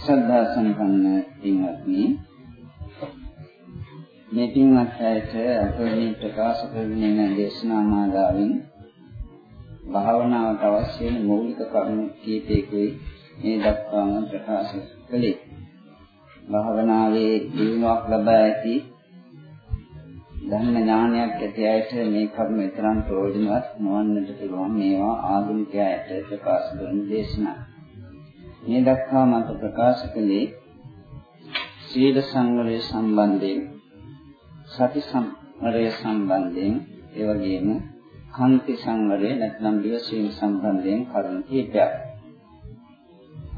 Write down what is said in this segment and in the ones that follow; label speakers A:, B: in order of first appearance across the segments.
A: ශ්‍රද්ධා සම්පන්න පින්වත්නි මේ පින්වත් ඇයට අපේ ප්‍රකාශ කරන දේශනා මාලාවෙන් භාවනාවට අවශ්‍ය වෙන මූලික කරුණු කීපයකයි මේ දක්වාම ප්‍රකාශ කළේ. භාවනාවේ දිනුවක් ලබා ඇති ධර්ම ඥානයක් ඇති අයට මේ කරුණ විතරක් ප්‍රයෝජනවත් නොවන්නට පුළුවන් මේවා ආධුනිකයාට ප්‍රකාශ කරන දේශනා. මේ දක්වා මත ප්‍රකාශ කළේ සීල සංවරය සම්බන්ධයෙන් සති සංවරය සම්බන්ධයෙන් ඒ වගේම කාන්ති සංවරය නැත්නම් දිවසීම සම්බන්ධයෙන් කරුණු කීපයක්.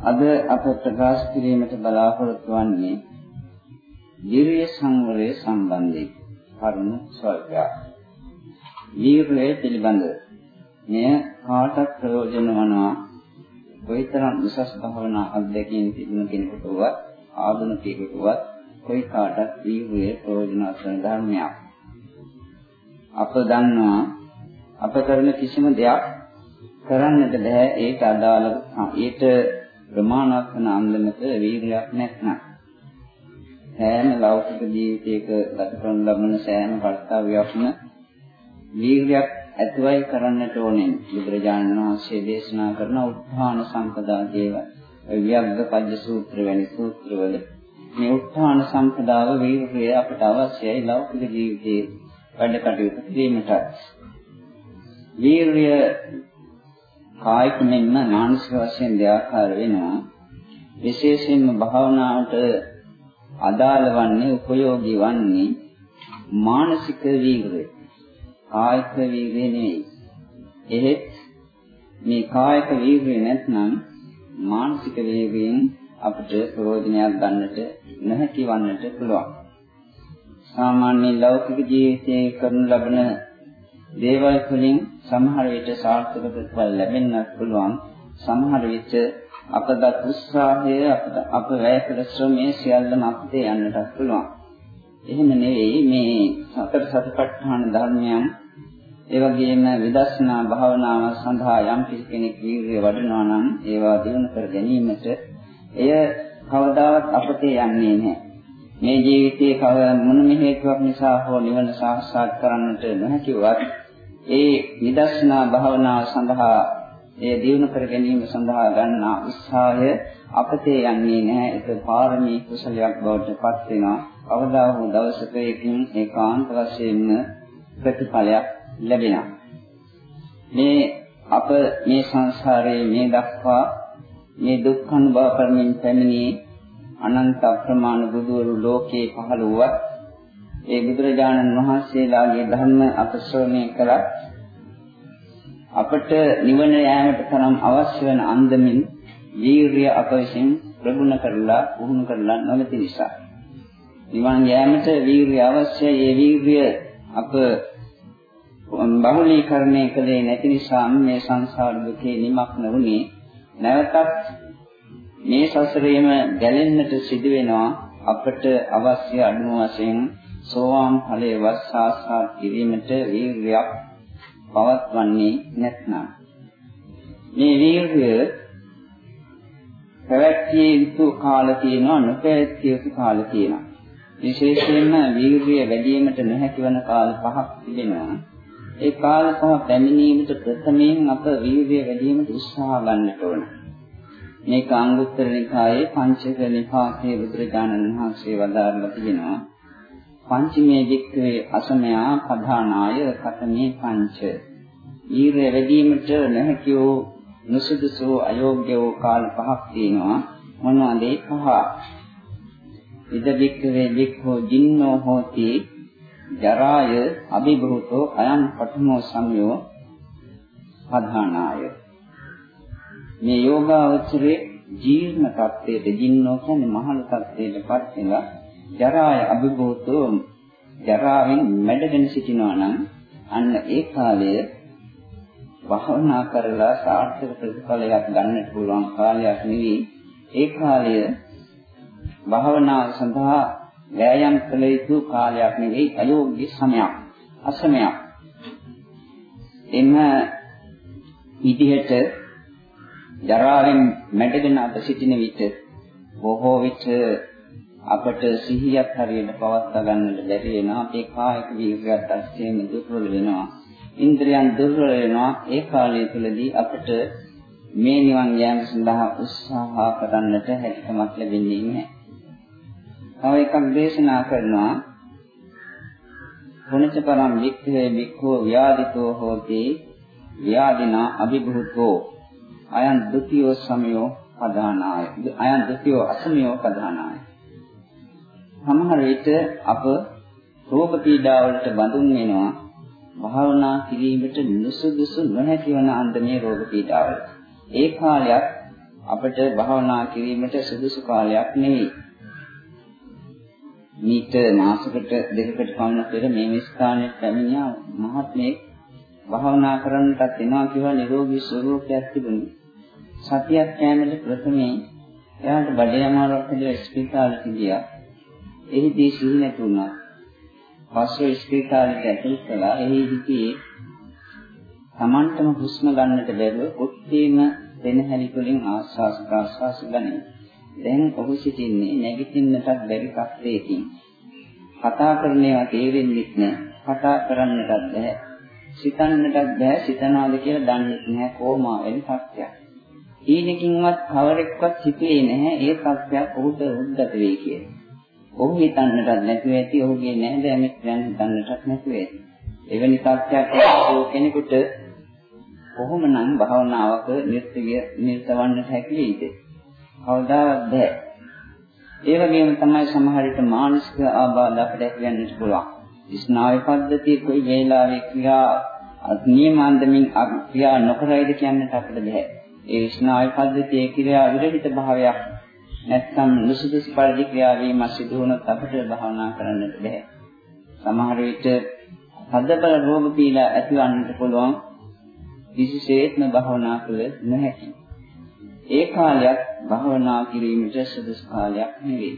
A: අද අප ප්‍රකාශ කිරීමට බලාපොරොත්තු වන්නේ ධීරිය සංවරය සම්බන්ධයෙන් කරුණු ස්වල්පයක්. ධීරය පිළිබඳ මෙය කාටත් ප්‍රයෝජන වනවා කොයිතරම් උසස් භාවනා අධ්‍යක්ෂින් තිබුණ කෙනෙකුටවත් ආධුනිකයෙකුටවත් කොයි කාටත් ධීරය ප්‍රයෝජනවත් වන ධර්මයක්. අප දන්නවා අප කරන කිසිම දෙයක් කරන්නට බෑ ඒක අදාළ ඊට ප්‍රමාණවත් වන අන්දමක වීර්යයක් නැත්නම් සෑම ලෞකික ජීවිතයක ගත කරන ලබන සෑම කර්තව්‍යයක්ම වීර්යයක් ඇතුවයි කරන්නට ඕනේ බුදුරජාණන් වහන්සේ දේශනා කරන උත්හාන සම්පදා දේව වියග්ග පජ්ජ සූත්‍ර වැනි සූත්‍රවල මේ උත්හාන සම්පදාව වීර්යය අපට අවශ්‍යයි ලෞකික ජීවිතයේ වැඩ කටයුතු කිරීමට වීර්ය කායික මෙන්ම මානසික වශයෙන් දෙආකාර වෙනවා. විශේෂයෙන්ම භාවනාවට අදාළ වන්නේ උපයෝගී වන්නේ මානසික වීර්යය. කායික වීර්යය නෙවෙයි. එහෙත් මේ කායික වීර්යය නැත්නම් මානසික වීර්යයෙන් අපිට ප්‍රයෝජනයක් ගන්නට නැති වන්නට පුළුවන්. සාමාන්‍ය ලෞකික ජීවිතයේ කරන ලබන දේවල් වලින් සමහර විට සාර්ථක ප්‍රතිඵල ලැබෙන්නත් පුළුවන් සමහර විට අපද උත්සාහය අපද අප වැය කළ ශ්‍රමයේ සියල්ලම අපිට යන්නට පුළුවන් එහෙම නෙවෙයි මේ සතර සතිපට්ඨාන ධර්මයන් ඒ වගේම විදර්ශනා භාවනාව සඳහා යම් කෙනෙක් වීර්යය වඩනවා නම් ඒවා දිනු කර ගැනීමට එය කවදාවත් අපට යන්නේ නැහැ. මේ ජීවිතයේ කව මොනම හේතුවක් නිසා හෝ නිවන සාක්ෂාත් කරන්නට නොහැකිවත් ඒ විදර්ශනා භාවනාව සඳහා ඒ දියුණු කර ගැනීම සඳහා ගන්නා උත්සාහය අපතේ යන්නේ නැහැ. ඒක පාරමී කුසලයක් බවට පත් වෙනවා. කවදා හෝ දවසක ඒකින් ඒකාන්ත වශයෙන්ම ප්‍රතිඵලයක් ලැබෙනවා. මේ අප මේ සංසාරයේ මේ දක්වා මේ දුක්ඛ අනුභව කරමින් පැමිණි අනන්ත අප්‍රමාණ බුදුවරු ලෝකේ පහළ වුවත් ඒ බුදුරජාණන් වහන්සේලාගේ ධර්ම අප ශ්‍රවණය කළා අපට නිවන යාමට තරම් අවශ්‍ය වෙන අන්දමින් වීරිය අප විසින් ප්‍රගුණ කරලා පුහුණු කරලා නොමැති නිසා. නිවන් යාමට වීරිය අවශ්‍යයි. ඒ වීරිය අප බහුලීකරණය කළේ නැති නිසා මේ සංසාර දුකේ නිමක්න වුණේ නැවතත් මේ සසරේම ගැලෙන්නට සිදු වෙනවා අපට අවශ්‍ය අනුව වශයෙන් සෝවාන් ඵලයේ වස්සාසාත් කිරීමට වීර්යයක් පවත්වන්නේ නැත්නම්. මේ වීර්යය පැවැත්විය යුතු කාල තියෙනවා නොපැවැත්විය යුතු කාල තියෙනවා. විශේෂයෙන්ම වීර්යය වැඩි වීමට නොහැකි වන කාල පහක් තිබෙනවා. ඒ කාල පහ පැමිණීමට ප්‍රථමයෙන් අප වීර්යය වැඩි වීමට උත්සාහ ගන්නට ඕන. මේක අංගුත්තර නිකායේ පංචක නිපාතයේ බුදුරජාණන් වහන්සේ වදාරලා තිබෙනවා පංචමේ වික්‍රේ අසමයා ප්‍රධානාය කතමේ පංච. ඊරය වැඩිවීමට නැහැකි වූ නුසුදුසු අයෝග්‍ය වූ කාල පහක් තියෙනවා. මොනවද ඒ පහ? ඉද වික්‍රේ වික්ඛෝ ජින්නෝ හෝති ජරාය අභිභූතෝ අයං පඨමෝ සම්යෝ ප්‍රධානාය මේ යෝගාවචරයේ ජීර්ණ තත්ත්වයට ජින්නෝ කියන්නේ මහලු තත්ත්වයටපත් වෙලා ජරාය අභිභූතෝ ජරාවෙන් මැඩගෙන සිටිනවා නම් අන්න ඒ කාලය භවනා කරලා සාර්ථක ප්‍රතිඵලයක් ගන්නට පුළුවන් කාලයක් නෙවෙයි. ඒ කාලය භවනා සඳහා වෑයම් කළ යුතු කාලයක් නෙවෙයි අයෝග්‍ය සමයක් අසමයක් එන්න විදිහට ජරාවෙන් මැඩගෙන අප සිටින විට බොහෝ විට අපට සිහියක් හරියට පවත්වා ගන්නට බැරි වෙනවා. අපේ කායික වීර්යයත් අස්සේම දුර්වල වෙනවා. ඉන්ද්‍රියන් දුර්වල වෙනවා. ඒ කාලය තුළදී අපට මේ නිවන් යාම සඳහා උත්සාහ කරන්නට හැකියාවක් ලැබෙන්නේ නැහැ. තව එකක් දේශනා කරනවා. පුණජ පරම් වික්ඛේ වික්ඛෝ ව්‍යාධිතෝ හෝති. ව්‍යාධිනා අභිභූතෝ. අයං ဒ ුතියෝ සමයෝ පදානාය. අයං ဒ ුතියෝ අසමයෝ පදානාය. සමහර විට අප රෝග පීඩාවලට බඳුන් වෙනවා. භාවනා කිරීමට නුසුදුසු නොහැකි වන අන්දමේ රෝග පීඩාවල. ඒ කාලයක් අපට භාවනා කිරීමට සුදුසු කාලයක් නෙවෙයි. මීට මාසකට දෙකකට පමණ පෙර මේ ස්ථානයේ පැමිණියා මහත්මයෙක් භාවනා කරන්නටත් එනවා කියලා නිරෝගී ස්වරූපයක් තිබුණේ. සතියක් යෑමට ප්‍රථමයෙන් එයාට බඩේ අමාරුවක් හැදලා ස්පිතාලෙට ගියා. එහිදී සිහි නැතුණා. පස්සේ ස්පිතාලෙට ඇතුල් කළා. එහි හිටියේ Tamanටම හුස්ම ගන්නට බැරුව කුට්ටීම දෙනහැලි වලින් ආස්වාස් ප්‍රාස්වාස් ගන්නේ. දැන් ඔහු සිටින්නේ නැගිටින්නටත් බැරි තත්ත්වයකින්. කතා කරන ඒවා තේරෙන්නේ නැහැ. කතා කරන්නටත් බැහැ. සිතන්නටත් බැහැ. සිතනවාද කියලා දන්නේ නැහැ. කොමා වෙන තත්ත්වයක්. ඊනකින්වත් කවරෙක්වත් හිතුවේ නැහැ ඒ තත්ත්වයක් ඔහුට උද්ගත වෙයි කියලා. ඔහු හිතන්නටත් නැතුව ඇති ඔහුගේ නැහැදෑමෙක් දැන් හිතන්නටත් නැතුව ඇති. එවැනි තත්ත්වයක් කෙනෙකුට කොහොමනම් භාවනාවක නිර්තිය නිර්තවන්නට හැකියිද? කවදාවත් බෑ. ඒ වගේම තමයි සමහර විට මානසික ආබාධ අපිට ඇතිවෙන්නට පුළුවන්. ස්නායු පද්ධතිය කොයි වේලාවෙ ක්‍රියා නියමාන්දමින් ක්‍රියා නොකරයිද කියන්නට අපිට බෑ. ඒ ස්නායු පද්ධතියේ ක්‍රියා විරහිත භාවයක් නැත්නම් නුසුදුසු පරිදි ක්‍රියාවීම සිදු වුණොත් අපිට භාවනා කරන්නට බෑ. සමහර විට හදබල රෝග පීඩා ඇතිවන්නට පුළුවන් කිසිසේත්ම භාවනා කළ නොහැකි. ඒ කාලයක් භාවනා කිරීමට සුදුසු කාලයක් නෙවෙයි.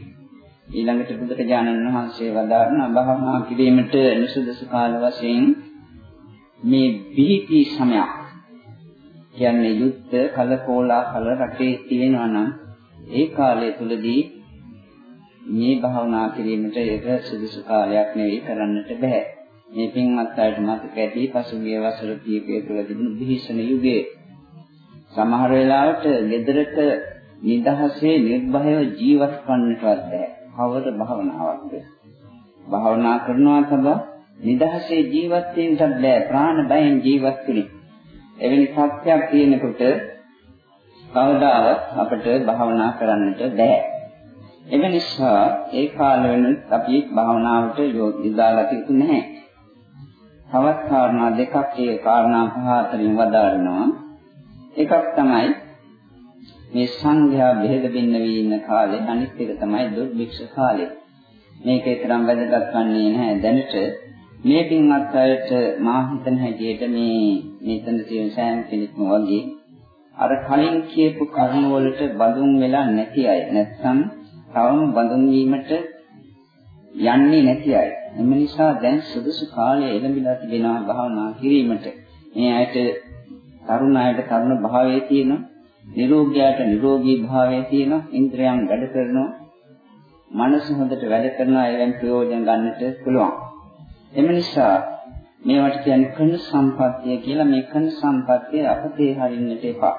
A: ඊළඟට බුදුරජාණන් වහන්සේ වදාරන භාවනා කිරීමට නුසුදුසු කාල වශයෙන් මේ බිහිති සමයක් කියන්නේ යුද්ධ කලකෝලා කල රටේ තියෙනවා නම් ඒ කාලය තුලදී මේ භාවනා කිරීමට ඒක සුදුසු කාලයක් නෙවෙයි කරන්නට බෑ. මේ පින්වත් අයට මතක ඇති පසුගිය වසර කීපය තුළ තිබුණු බිහිසන යුගයේ සමහර වෙලාවට ගෙදරක නිදහසේ නිර්භයව ජීවත් වන්නටවත් බෑ. කවර භාවනාවක්ද? භාවනා කරනවා තමයි නිදහසේ ජීවත් වෙන්නත් බෑ. ප්‍රාණ බයෙන් ජීවත් වෙන්නේ. එවැනි සත්‍යයක් තියෙනකොට කවදාවත් අපිට භාවනා කරන්නට බෑ. ඒ නිසා ඒ කාල වෙනුත් අපි භාවනාවට යොදාලා තිබු නැහැ. තවත් කාරණා දෙකක් ඒ කාරණා පහ අතරින් වදාරනවා. එකක් තමයි මේ සංඝයා බෙහෙද බින්න වී ඉන්න කාලේ අනිත් එක තමයි දුර්භික්ෂ කාලේ. මේකේ තරම් වැදගත් වන්නේ නැහැ දැනට මේ පින්වත් අයට මා හිතන හැටියට මේ මෙතන තියෙන සෑම කෙනෙක්ම වගේ අර කලින් කියපු කරුණ වලට බඳුන් වෙලා නැති අය නැත්නම් තවම බඳුන් වීමට යන්නේ නැති අය. එම නිසා දැන් සුදුසු කාලය එළඹිලා තිබෙනවා භාවනා කිරීමට. මේ අයට තරුණ අයට තරුණ භාවයේ තියෙනවා. නිරෝගියාට නිරෝගී භාවයේ තියෙනවා. ඉන්ද්‍රයන් වැඩ කරනවා. මනස හොඳට වැඩ කරනවා. ඒවෙන් ප්‍රයෝජන ගන්නට පුළුවන්. එම නිසා මේවට කියන්නේ කන සම්පත්තිය කියලා මේ කන සම්පත්තිය අපතේ හරින්නට එපා.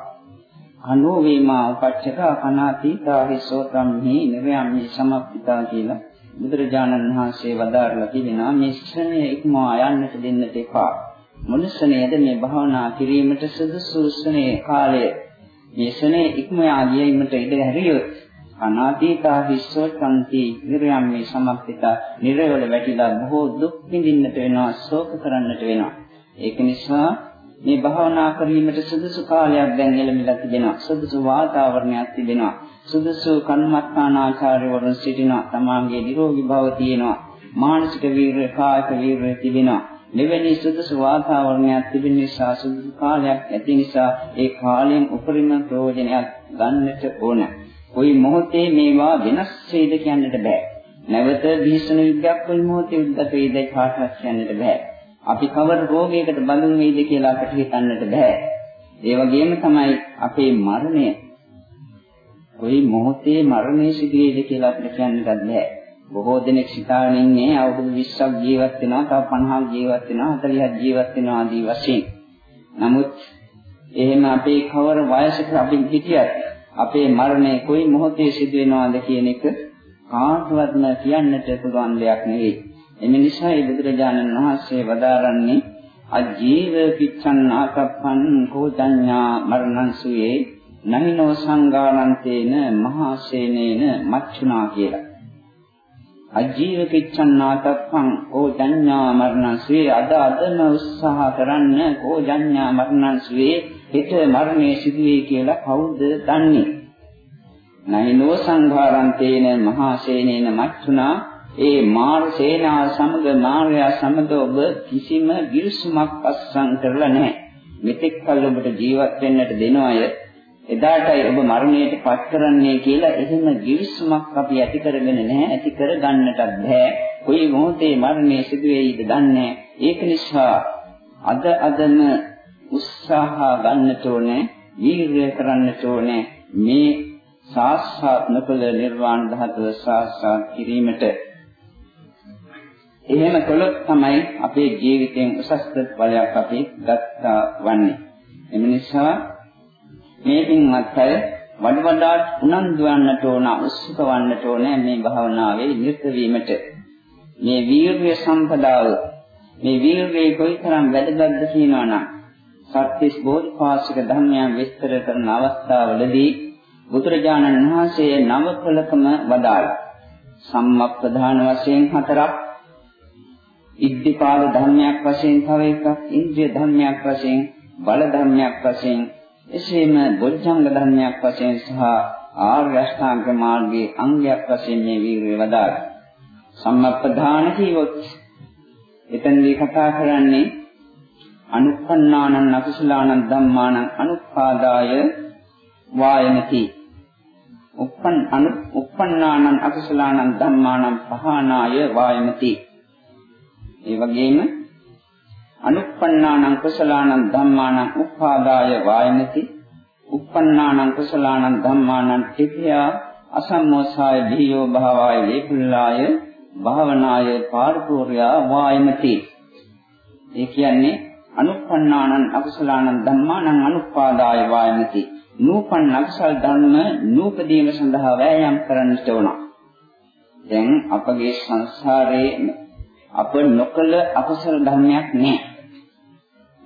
A: අනෝ වේමා උපච්චක අනාතීතා හිසෝතම්හි නිරයම්හි සමප්පිතා කියලා බුදුරජාණන් වහන්සේ වදාරලා තිබෙනවා මේ ශ්‍රණය ඉක්මවා යන්නට දෙන්නට එපා. මොනසනේද මේ භාවනා කිරීමට සුදුසු ශ්‍රණේ කාලය. මේ ශ්‍රණේ ඉක්මවා ගියීමට ඉඩ හැරියොත් අනාතීතා හිස්සෝචන්ති නිරයම්මේ සමප්පිතා නිරවල වැටිලා බොහෝ දුක් විඳින්නට වෙනවා ශෝක කරන්නට වෙනවා. ඒක නිසා මේ භාවනා කිරීමට සුදුසු කාලයක් දැන් එළඹිලා තිබෙනවා. සුදුසු වාතාවරණයක් තිබෙනවා. සුදුසු කර්මස්ථානාචාර්යවරුන් සිටිනවා. තමාගේ නිරෝගී භව තියෙනවා. මානසික වීර්ය කායික වීර්ය තිබෙනවා. මෙවැනි සුදුසු වාතාවරණයක් තිබෙන නිසා සුදුසු කාලයක් ඇති නිසා ඒ කාලයෙන් උපරිම ප්‍රයෝජනයක් ගන්නට ඕනේ කොයි මොහොතේ මේවා වෙනස් වෙයිද කියන්නට බෑ. නැවත භීෂණ යුද්ධයක් කොයි මොහොතේ උද්ගත වෙයිද කාටවත් කියන්නට බෑ. අපි කවර රෝගයකට බඳුන් වෙයිද කියලා අපිට හිතන්නට බෑ. ඒ වගේම තමයි අපේ මරණය කොයි මොහොතේ මරණය සිදු වේද කියලා අපිට කියන්නත් බෑ. බොහෝ දෙනෙක් සිතාගෙන ඉන්නේ අවුරුදු 20ක් ජීවත් වෙනවා, තව 50ක් ජීවත් වෙනවා, 40ක් ජීවත් වෙනවා ආදී වශයෙන්. නමුත් එහෙම අපේ කවර වයසක අපි හිටියත් අපේ මරණය කොයි මොහොතේ සිදු වෙනවද කියන එක කාටවත්ම කියන්නට පුළුවන් දෙයක් නෙවෙයි. එම නිසායි බුදුරජාණන් වහන්සේ වදාරන්නේ අජීව පිච්ඡන් ආකප්පන් කෝචඤ්ඤා මරණං සුයේ නහිනෝ සංගානන්තේන මහා සේනේන මච්චුනා කියලා. අජීව පිච්ඡන් ආකප්පන් කෝචඤ්ඤා මරණං සුයේ අද අදම උත්සාහ කරන්න කෝචඤ්ඤා මරණං සුයේ හිත මරණය සිදුවේ කියලා කවුද දන්නේ? නහිනෝ සංඝාරන්තේන මහා සේනේන මච්චුනා ඒ මාර සේනාව සමග මාර්යා සමග ඔබ කිසිම ගිවිසුමක් අත්සන් කරලා නැහැ. මෙතෙක් කල් ඔබට ජීවත් වෙන්නට දෙන අය එදාටයි ඔබ මරණයට පත් කරන්නේ කියලා එහෙම ගිවිසුමක් අපි ඇති කරගෙන නැහැ. ඇති කර ගන්නටත් බෑ. කොයි මොහොතේ මරණය සිදු වෙයිද දන්නේ ඒක නිසා අද අදම උත්සාහ ගන්නට ඕනේ, වීර්ය කරන්නට ඕනේ මේ සාක්ෂාත් නොකළ නිර්වාණ ධාතුව සාක්ෂාත් කිරීමට එහෙම කළොත් තමයි අපේ ජීවිතයෙන් උසස් ප්‍රතිඵලයක් අපි ගත්තා වන්නේ. එම නිසා මේ පින්වත් අය වඩ වඩාත් උනන්දු වන්නට ඕන, උත්සුක වන්නට ඕන මේ භාවනාවේ නිරත වීමට. මේ වීර්ය සම්පදාව මේ වීර්යය කොයිතරම් වැදගත්ද කියනවා නම් සත්‍විස් බෝධිපාශික ධර්මයන් විස්තර කරන අවස්ථාවලදී බුදුරජාණන් වහන්සේ නව කලකම වදාළා. සම්මප්පදාන වශයෙන් හතරක් ඉද්ධිපාද ධර්මයක් වශයෙන් තව එකක් ඉන්ද්‍රිය ධර්මයක් වශයෙන් බල ධර්මයක් වශයෙන් එසේම බොද්ධංග ධර්මයක් වශයෙන් සහ ආර්ය අෂ්ටාංග මාර්ගයේ අංගයක් වශයෙන් මේ වීර්යය වදාළා. සම්මප්පදාන කියොත් එතනදී කතා කරන්නේ අනුප්පන්නානං අකුසලානං ධම්මානං අනුපාදාය වායමති. උප්පන් අනු උප්පන්නානං අකුසලානං ධම්මානං පහනාය වායමති. ඒ වගේම අනුප්පන්නානං කුසලානං ධම්මානං උපාදාය වායනති උප්පන්නානං කුසලානං ධම්මානං තිඛ්‍යා අසම්මෝසාය දීයෝ භාවාය වේපුල්ලාය භාවනාය පාරපූර්යා වායමති. ඒ කියන්නේ අනුප්පන්නානං අකුසලානං ධම්මානං අනුපාදාය වායමති. නූපන් අකුසල් ධර්ම නූපදීම සඳහා වෑයම් කරන්නට ඕන. දැන් අපගේ සංසාරයේ අප නොකල අකුසල ධර්මයක් නෑ.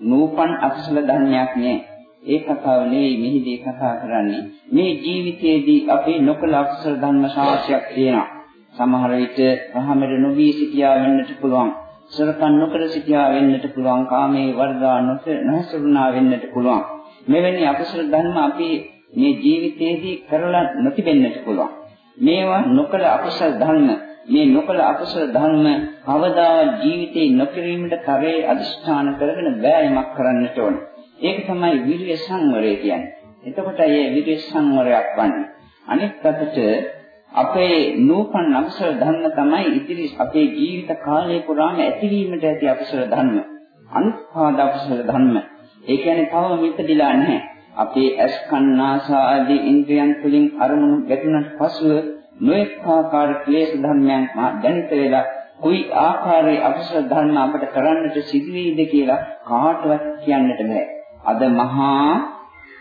A: නූපන් අකුසල ධර්මයක් නෑ. ඒ කතාව නෙවෙයි මෙහිදී කතා කරන්නේ. මේ ජීවිතයේදී අපි නොකල අකුසල ධර්ම සාක්ෂියක් තියෙනවා. සමහර විට රහමෙර නොවී සිටියා වෙන්නට පුළුවන්. සරකන් නොකර සිටියා වෙන්නට පුළුවන්. කාමයේ වර්ධා නොහැසිරුණා වෙන්නට පුළුවන්. මෙවැනි අකුසල ධර්ම අපි මේ ජීවිතයේදී කරලා නොතිබෙන්නට පුළුවන්. මේවා නොකල අකුසල ධර්ම මේ නොකල අකුසල ධර්ම කවදා ජීවිතේ නොකිරීමට කරේ අදිෂ්ඨාන කරගෙන වෑයමක් කරන්නට ඕන. ඒක තමයි විරිය සංවරය කියන්නේ. එතකොට මේ විරිය සංවරයක් වන්නේ. අනිත් පැත්තට අපේ නූපන් අකුසල ධර්ම තමයි ඉදිරි අපේ ජීවිත කාලය පුරාම ඇතිවීමට ඇති අකුසල ධර්ම. අනුපාද අකුසල ධර්ම. ඒ කියන්නේ තවම ඉපදිලා නැහැ. අපේ ඇස් කන් නාසා ආදී ඉන්ද්‍රියන් තුලින් අරමුණු ගැටුණට පසුව නොඑක ආකාර ක්ලේශ ධර්මයන් දැනිත වෙලා කුයි ආකාරයේ අකුසල ධර්ම අපට කරන්නට සිදුවේද කියලා කාටවත් කියන්නට බෑ. අද මහා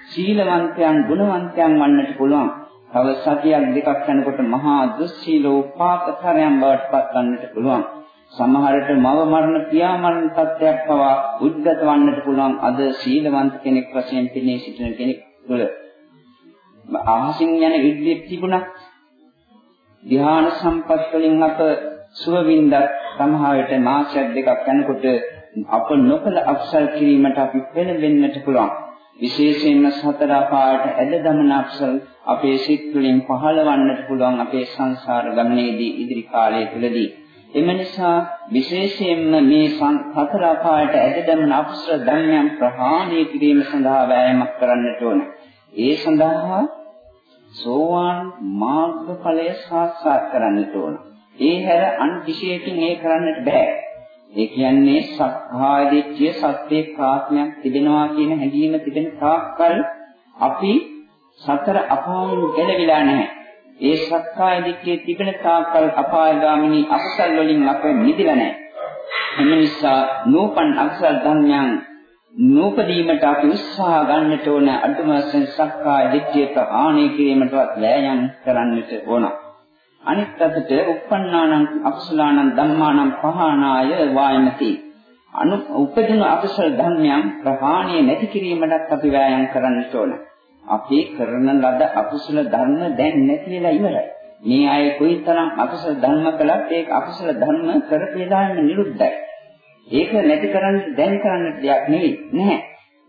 A: සීලවන්තයන් ගුණවන්තයන් වන්නට පුළුවන්. තව සතියක් දෙකක් යනකොට මහා දුස්සීලෝ පාපතරයන් බවට පත් වන්නට පුළුවන්. සමහරට මව මරණ පියා මරණ තත්ත්වයක් පවා උද්ගත වන්නට පුළුවන් අද සීලවන්ත කෙනෙක් වශයෙන් පිනේ සිටින කෙනෙක් තුළ අහසින් යන ඉද්දියක් තිබුණා ධ්‍යාන සම්පත් වලින් අප සුවවින්ද සමහර විට මාසයක් දෙකක් යනකොට අප නොකල අක්සල් කිරීමට අපි පෙළඹෙන්නට පුළුවන්. විශේෂයෙන්ම සතර අපායට ඇද දමන අක්සල් අපේ සිත් තුළින් පහළවන්නට පුළුවන් අපේ සංසාර ගමනේදී ඉදිරි කාලය තුළදී. එම නිසා විශේෂයෙන්ම මේ සතර අපායට ඇද දමන අක්සල් ධර්මයන් ප්‍රහාණය කිරීම සඳහා වෑයමක් කරන්නට ඕන. ඒ සඳහා සෝවාන් මාර්ගඵලය සාක්ෂාත් කරන්නට ඕන. ඒ හැර අන් විශේෂකින් ඒ කරන්නට බෑ. ඒ කියන්නේ සක්කාය දිට්ඨිය සත්‍යයේ කාත්මයක් තිබෙනවා කියන හැඟීම තිබෙන තාක්කල් අපි සතර අපායන් ගැලවිලා නැහැ. ඒ සක්කාය දිට්ඨිය තිබෙන තාක්කල් අපායගාමිනී අකුසල් වලින් අප මිදිලා නැහැ. එම නිසා නූපන් අකුසල් ධර්මයන් නූපදීමට අපි උත්සාහ ගන්නට ඕන අඩුම වශයෙන් සක්කාය දිට්ඨිය ප්‍රහාණය කිරීමටවත් වෑයම් කරන්නට ඕන. අනිත් අතට uppannānaṁ අකුසලානං ධම්මානං පහානාය වායමති. අනු උපදින අකුසල ධර්මයන් ප්‍රහාණය නැති කිරීමටත් අපි වෑයම් කරන්නට ඕන. අපි කරන ලද අකුසල ධර්ම දැන් නැතිලා ඉවරයි. මේ අය කොයිතරම් අකුසල ධර්ම කළත් ඒක අකුසල ධර්ම කරපේදාම නිරුද්ධයි. ඒක නැති කරන්න දැන් කරන්න දෙයක් නෙවෙයි නැහැ.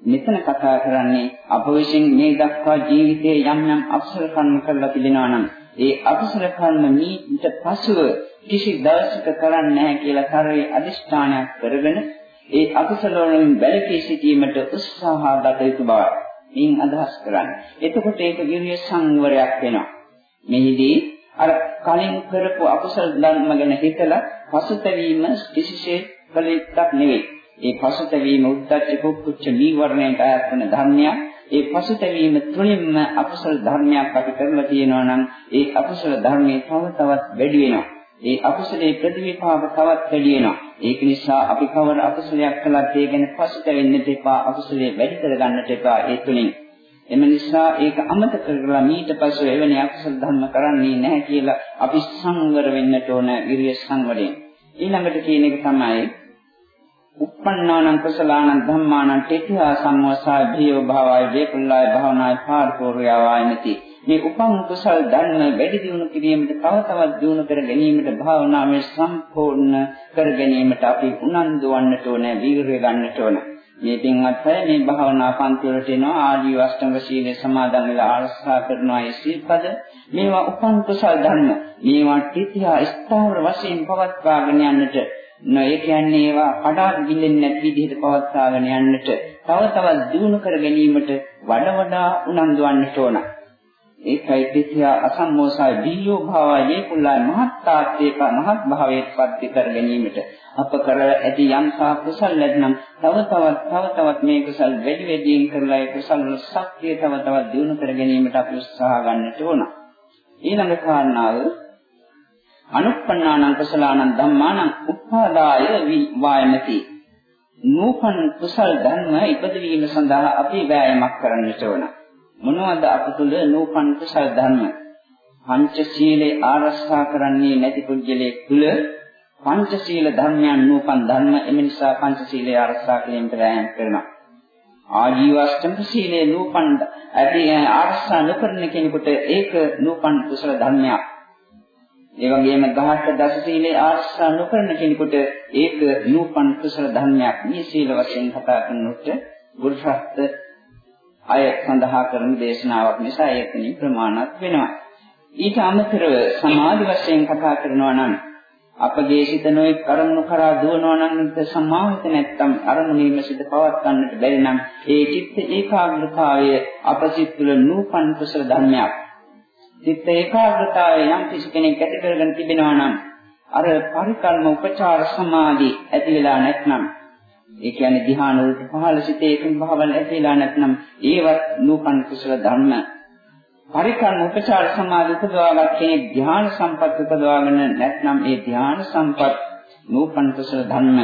A: මෙතන කතා කරන්නේ අප විසින් මේ දක්වා ජීවිතයේ යම් යම් අකුසල කර්ම කරලා තිබෙනවා නම් ඒ අකුසල කර්ම මීට පසුව කිසි දවසක කරන්නේ නැහැ කියලා තරවේ අදිෂ්ඨානයක් කරගෙන ඒ අකුසල වලින් බැලකී සිටීමට උත්සාහ දත යුතු බවයි. මින් අදහස් කරන්නේ. එතකොට ඒක විරිය සංවරයක් වෙනවා. මෙහිදී අර කලින් කරපු අකුසල ධර්ම ගැන හිතලා පසුතැවීම කිසිසේත් කළ යුත්තක් නෙවෙයි. ඒ පසුතැවීම උද්දච්ච කුක්කුච්ච නීවරණයට අයත් වන ධර්මයක්. ඒ පසුතැවීම තුළින්ම අකුසල ධර්මයක් අපි කරලා තියෙනවා නම් ඒ අකුසල ධර්මයේ තව තවත් වැඩි වෙනවා. ඒ අකුසලයේ ප්‍රතිවිපාක තවත් වැඩි වෙනවා. ඒක නිසා අපි කවර අකුසලයක් කළත් ඒ ගැන පසුතැවෙන්නට එපා. අකුසලයේ වැඩි කරගන්නට එපා. ඒ තුලින් එම නිසා ඒක අමතක කරලා මීට පස්සේ එවැනි අකුසල ධර්ම කරන්නේ නැහැ කියලා අපි සංවර වෙන්නට ඕන විරිය සංවරයෙන්. ඊළඟට කියන එක තමයි uppannānaṁ කුසලානං ධම්මානං තේතිහා සම්මෝසාය භීව භාවය වේකුල්ලාය භාවනාය පාරපෝරියාවයිනති. මේ උපන් කුසල් ධර්ම වැඩි දියුණු කිරීමට තව තවත් දියුණු කර ගැනීමට භාවනාවේ සම්පූර්ණ කර ගැනීමට අපි උනන්දු වන්නට ඕනේ වීරිය ගන්නට ඕනේ. මේ පින්වත් අය මේ භාවනා පන්ති වලට එනවා ආදී අෂ්ටංග සීලය සමාදන් වෙලා ආරක්ෂා කරනවා ඒ සීපද මේවා උපන් කුසල් ධර්ම මේවා තිතිහා ස්ථාවර වශයෙන් පවත්වාගෙන යන්නට නොඒ කියන්නේ ඒවා කඩා ගිල්ලෙන්නේ නැති විදිහට පවත්වාගෙන යන්නට තව තවත් දියුණු කර ගැනීමට වඩා වඩා උනන්දු වන්නට ඕන. ඒකයි තිතියා අසම්මෝසයි දීයෝ භාවයේ කුල්ලායි මහත්තාත්ේක මහත් භාවයේ පත්ති කර ගැනීමට අප කර ඇති යම් සා කුසල් ලැබනම් තව තවත් තව තවත් මේ කුසල් වැඩි වැඩියෙන් කරලා ඒ කුසල් ශක්තිය තව තවත් දියුණු කර ගැනීමට අපි උත්සාහ ගන්නට ඕන. ඊළඟ කාරණාව අනුප්පන්නානං කුසලානං ධම්මානං උපාදාය වායමති. නූපන් කුසල් ධර්ම ඉපදවීම සඳහා අපි වෑයමක් කරන්නට ඕන මොනවද අප තුළ නූපන් කුසල් ධර්ම? පංචශීලේ ආරක්ෂා කරන්නේ නැති පුජ්‍යලයේ තුල පංචශීල ධර්මයන් නූපන් ධර්ම. එම නිසා පංචශීලේ ආරක්ෂා කිරීමට වෑයම් කරනවා. ආජීවස්තම සීලේ නූපන් ඇති ආරක්ෂා නොකරන කෙනෙකුට ඒක නූපන් කුසල ධර්මයක්. ඒ වගේම ගහට දස සීලේ ආරක්ෂා නොකරන කෙනෙකුට ඒක නූපන් කුසල ධර්මයක්. මේ සීල වශයෙන් කතා කරනකොට ගුරුසත්ත අය සඳහා කරන දේශනාවක් නිසා ඒකෙනි ප්‍රමාණවත් වෙනවා. ඊට අමතරව සමාධි වශයෙන් කතා කරනවා නම් අපගේ සිත නොයේ කරුණු කරා දුවනවා නම් සමාහිත නැත්තම් අරමුණීම සිට පවත් ගන්නට බැරි නම් ඒ චිත්ත ඒකාග්‍රතාවය අපසිත තුළ නූපන් කුසල ධර්මයක්. චිත්ත ඒකාග්‍රතාවය යම් කිසි කෙනෙක් ඇති කරගෙන තිබෙනවා නම් අර පරිකල්ම උපචාර සමාධි ඇති වෙලා නැත්නම් ඒ කියන්නේ ධ්‍යාන වලට පහළ සිටේ ඒකම භාවල් ඇති වෙලා නැත්නම් ඒවත් නූපන් කුසල ධර්ම. පරිකල්ම උපචාර සමාධි උපදවාගත් කෙනෙක් ධ්‍යාන සම්පත් උපදවාගෙන නැත්නම් ඒ ධ්‍යාන සම්පත් නූපන් කුසල ධර්ම.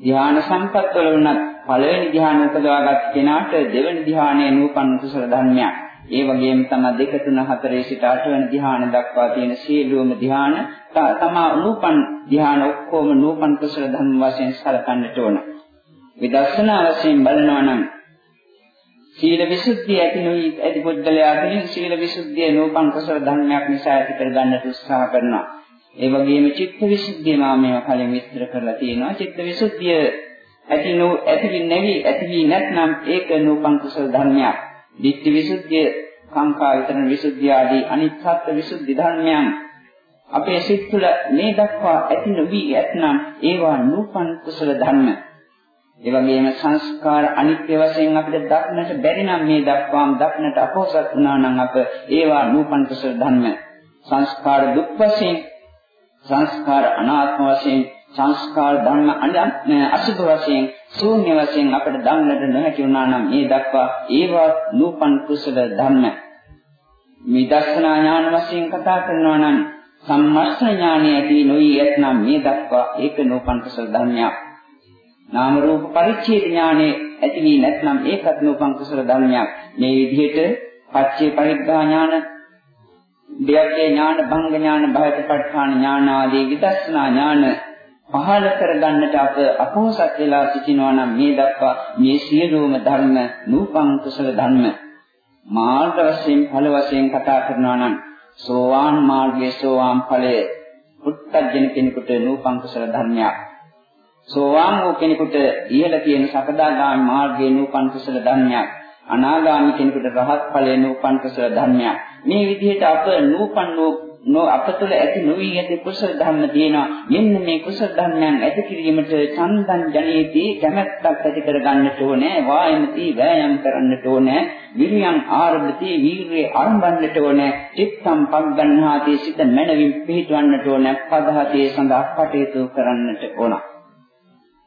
A: ධ්‍යාන සම්පත් වල උනත් පළවෙනි ධ්‍යාන උපදවාගත් කෙනාට දෙවෙනි ධ්‍යානයේ නූපන් කුසල ධර්මයක්. ඒ වගේම තමයි 2 3 4 සිට 8 වෙනි ධ්‍යාන දක්වා තියෙන සියලුම ධ්‍යාන තමා නූපන් ධ්‍යාන ඔක්කොම නූපන් කුසල ධර්ම වශයෙන් සලකන්නට ඕන. විදර්ශනා වශයෙන් බලනවා නම් සීල විසුද්ධිය ඇති නොවි ඇති පුද්ගලයා තුළින් සීල විසුද්ධිය නූපන් කුසල ධර්මයක් නිසා ඇති කර ගන්නට උත්සාහ කරනවා. ඒ වගේම චිත්ත විසුද්ධිය මා මේවා කලින් විස්තර කරලා තියෙනවා. චිත්ත විසුද්ධිය ඇති නො ඇති නැවි ඇති නැත්නම් ඒක නූපන් කුසල ධර්මයක්. Ditthi visuddhiය, කාංකා විතරන විසුද්ධිය ආදී අනිත් සත්‍ය විසුද්ධි ධර්මයන් අපේ සිත් තුළ මේ දක්වා ඇති නොවි ඇතනම් ඒවා නූපන් කුසල ධර්ම. ඒ වගේම සංස්කාර අනිත්‍ය වශයෙන් අපිට දක්නට බැරි නම් මේ දක්වාම දක්නට අපෝසත් වුණා නම් අප ඒවා නූපන් කුසල ධර්ම. සංස්කාර දුක් වශයෙන් සංස්කාර අනාත්ම වශයෙන් සංස්කාර ධර්ම අසුභ වශයෙන් ශූන්‍ය වශයෙන් අපිට දන්නට නොහැකි වුණා නම් මේ දක්වා ඒවා නූපන් කුසල ධර්ම. විදර්ශනා ඥාන වශයෙන් කතා කරනවා නම් සම්මස්ස ඥානය ඇති නොවි ඇතනම් මේ දක්වා ඒක නූපන් කුසල ධර්මයක්. නාම රූප පරිච්ඡේද ඥානෙ ඇති වී නැත්නම් ඒකත් නූපන් කුසල ධර්මයක්. මේ විදිහට පච්චේ පරිග්‍රහ ඥාන දෙයක්ේ ඥාන භංග ඥාන භයපට්ඨාන ඥාන ආදී විදර්ශනා ඥාන පහළ කරගන්නට අප අපෝසත් වෙලා සිටිනවා නම් මේ දක්වා මේ සියලුම ධර්ම නූපං කුසල ධර්ම මාර්ග වශයෙන් ඵල වශයෙන් කතා කරනවා නම් සෝවාන් මාර්ගයේ සෝවාන් ඵලයේ පුත්තජන කෙනෙකුට නූපං කුසල ධර්මයක්. සෝවාන් වූ කෙනෙකුට ඉහළ තියෙන සකදාගාමී මාර්ගයේ නූපං කුසල ධර්මයක්. අනාගාමී කෙනෙකුට රහත් ඵලයේ නූපං කුසල ධර්මයක්. මේ විදිහට අප නූපන් නෝ අප තුළ ඇති නොවි ඇති කුසල ධර්ම තියෙනවා. මෙන්න මේ කුසල ධර්මයන් ඇති කිරීමට චන්දං ජනේති කැමැත්තක් ඇති කර ගන්නට ඕනේ. වායමති වෑයම් කරන්නට ඕනේ. විරියං ආරම්භති වීර්යය ආරම්භන්නට ඕනේ. චිත්තම් පග්ගණ්හාති සිත මනවින් පිහිටවන්නට ඕනේ. පදහතේ සඳහා කටයුතු කරන්නට ඕන.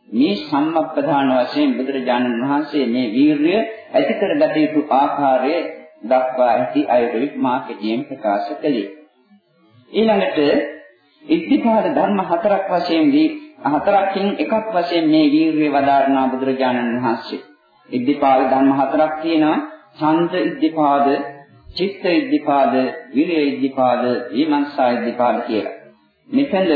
A: මේ සම්මප්පදාන වශයෙන් බුදුරජාණන් වහන්සේ මේ වීර්යය ඇති කරගත යුතු ආකාරය දක්වා ඇති අයුරුයි මා කෙටියෙන් ප්‍රකාශ කළේ. ඊළඟට ඉද්ධිපාද ධර්ම හතරක් වශයෙන් දී හතරකින් එකක් වශයෙන් මේ වීර්යය වදාරනා බුදුරජාණන් වහන්සේ. ඉද්ධිපාද ධර්ම හතරක් තියෙනවා. ඡන්ද ඉද්ධිපාද, චිත්ත ඉද්ධිපාද, විරිය ඉද්ධිපාද, විමර්ශා ඉද්ධිපාද කියලා. මෙතන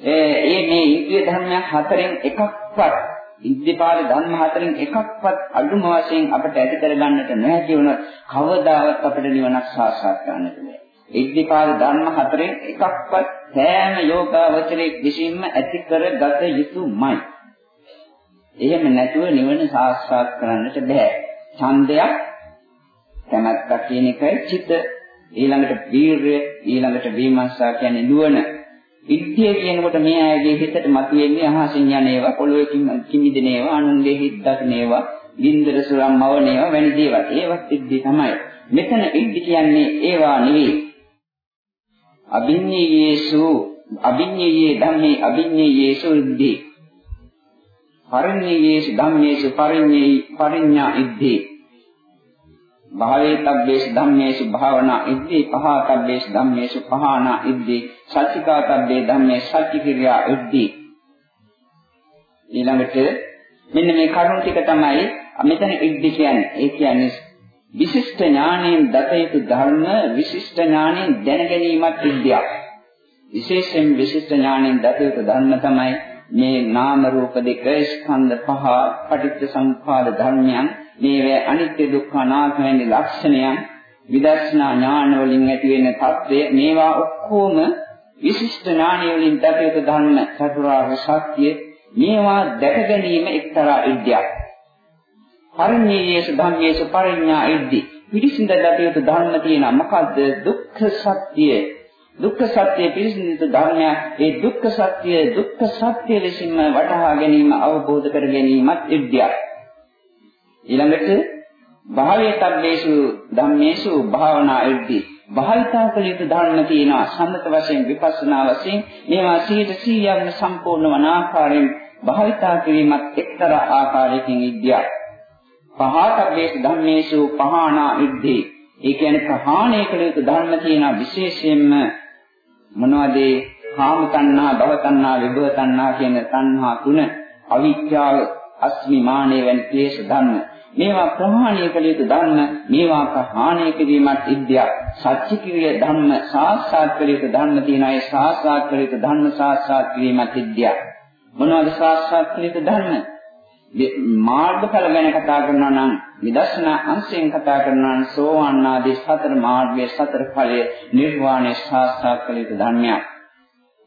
A: ඒ මේ ඉන්ද්‍රිය ධර්ම හතරෙන් එකක්වත් ඉද්ධිපාද ධර්ම හතරෙන් එකක්වත් අඩුම වශයෙන් අපට ඇති කරගන්නට නොහැකි වුණොත් කවදාවත් අපිට නිවනක් සාක්ෂාත් කරන්නට බැහැ. ඉද්ධිපාද ධර්ම හතරෙන් එකක්වත් සෑම යෝගාවචරයේ විසින්ම ඇති කරගත යුතුමයි. එහෙම නැතුව නිවන සාක්ෂාත් කරන්නට බෑ. ඡන්දයක් කැමැත්තක් කියන එකයි චිත ඊළඟට වීරය ඊළඟට විමර්ශා කියන්නේ නුවණ. ඉද්ධිය කියනකොට මේ අයගේ හිතට මතුවෙන්නේ අහසින් යන ඒවා, පොළොවකින් කිමිදෙන ඒවා, අනුන්ගේ හිත දකින ඒවා, ගින්දර සුරම් මවන ඒවා වැනි දේවල්. ඒවත් ඉද්ධිය තමයි. මෙතන ඉද්ධි කියන්නේ ඒවා නෙවෙයි. අභිඤ්ඤේයේසු අභිඤ්ඤේයේ ධම්මේ අභිඤ්ඤේයේසු ඉද්දී. පරිඤ්ඤේයේසු ධම්මේසු පරිඤ්ඤේ පරිඤ්ඤා ඉද්දී. භාවේතබ්බේසු ධම්මේසු භාවනා ඉද්දී පහතබ්බේසු ධම්මේසු පහානා ඉද්දී සච්චිකාතබ්බේ ධම්මේ සච්චි කිරියා ඉද්දී. ඊළඟට මෙන්න මේ කරුණ ටික තමයි මෙතන ඉද්දී කියන්නේ. ඒ කියන්නේ විශිෂ්ට ඥාණයෙන් දත යුතු ධර්ම විශිෂ්ට ඥාණයෙන් දැන ගැනීමත් විද්‍යාව. විශේෂයෙන් විශිෂ්ට ඥාණයෙන් දත යුතු ධර්ම තමයි මේ නාම රූප දෙක ස්කන්ධ පහ පටිච්ච සමුප්පාද ධර්මයන් මේවේ අනිත්‍ය දුක්ඛ අනාත්ම වැනි ලක්ෂණයන් විදර්ශනා ඥාන වලින් ඇති වෙන தත්ත්වය මේවා ඔක්කොම විශිෂ්ට ඥානය වලින් දත යුතු ධර්ම චතුරාර්ය සත්‍ය මේවා දැක ගැනීම එක්තරා විද්‍යාවක්. පරිඤ්ඤේයේසු ධම්මේසු පරිඤ්ඤා ඉද්දි පිරිසිඳ දතියුතු ධර්ම තියෙනවා මොකද්ද? දුක්ඛ සත්‍ය. දුක්ඛ සත්‍ය පිරිසිඳ ධර්මය. ඒ දුක්ඛ සත්‍ය දුක්ඛ සත්‍ය ලෙසින්ම වටහා ගැනීම අවබෝධ කර ගැනීමත් විද්‍යාව ඊළඟට භාවේතබ්බේසු ධම්මේසු භාවනා ඉද්දි භාවිතා කළ යුතු ධර්ම තියෙනවා. සම්මත වශයෙන් විපස්සනා වශයෙන් මේවා 100%ක්ම සම්පූර්ණ වන ආකාරයෙන් භාවිතා කිරීමත් එක්තරා ආකාරයකින් විද්‍යාව පහතබ්බේස ධම්මේසු පහානා ඉද්ධි. ඒ කියන්නේ ප්‍රහාණය කළ යුතු ධර්ම කියන විශේෂයෙන්ම මොනවද? කාම තණ්හා, භව තණ්හා, විභව තණ්හා කියන තණ්හා තුන අවිද්‍යාව, අස්මිමානයේ වැනි ක්ලේශ ධර්ම. මේවා ප්‍රහාණය කළ යුතු ධර්ම, මේවා ප්‍රහාණය කිරීමත් ඉද්ධිය. සත්‍ය කිරිය ධර්ම, සාස්ත්‍රාත් කළ යුතු ධර්ම තියෙන අය සාස්ත්‍රාත් කළ යුතු ධර්ම සාස්ත්‍රාත් කිරීමත් ඉද්ධිය. මොනවද සාස්ත්‍රාත් කළ යුතු ධර්ම? මාර්ගඵල ගැන කතා කරනවා නම් විදර්ශනා අංශයෙන් කතා කරනවා නම් සෝවාන් ආදී සතර මාර්ගයේ සතර ඵලයේ නිර්වාණය සාක්ෂාත් කළ යුතු ධර්මයක්.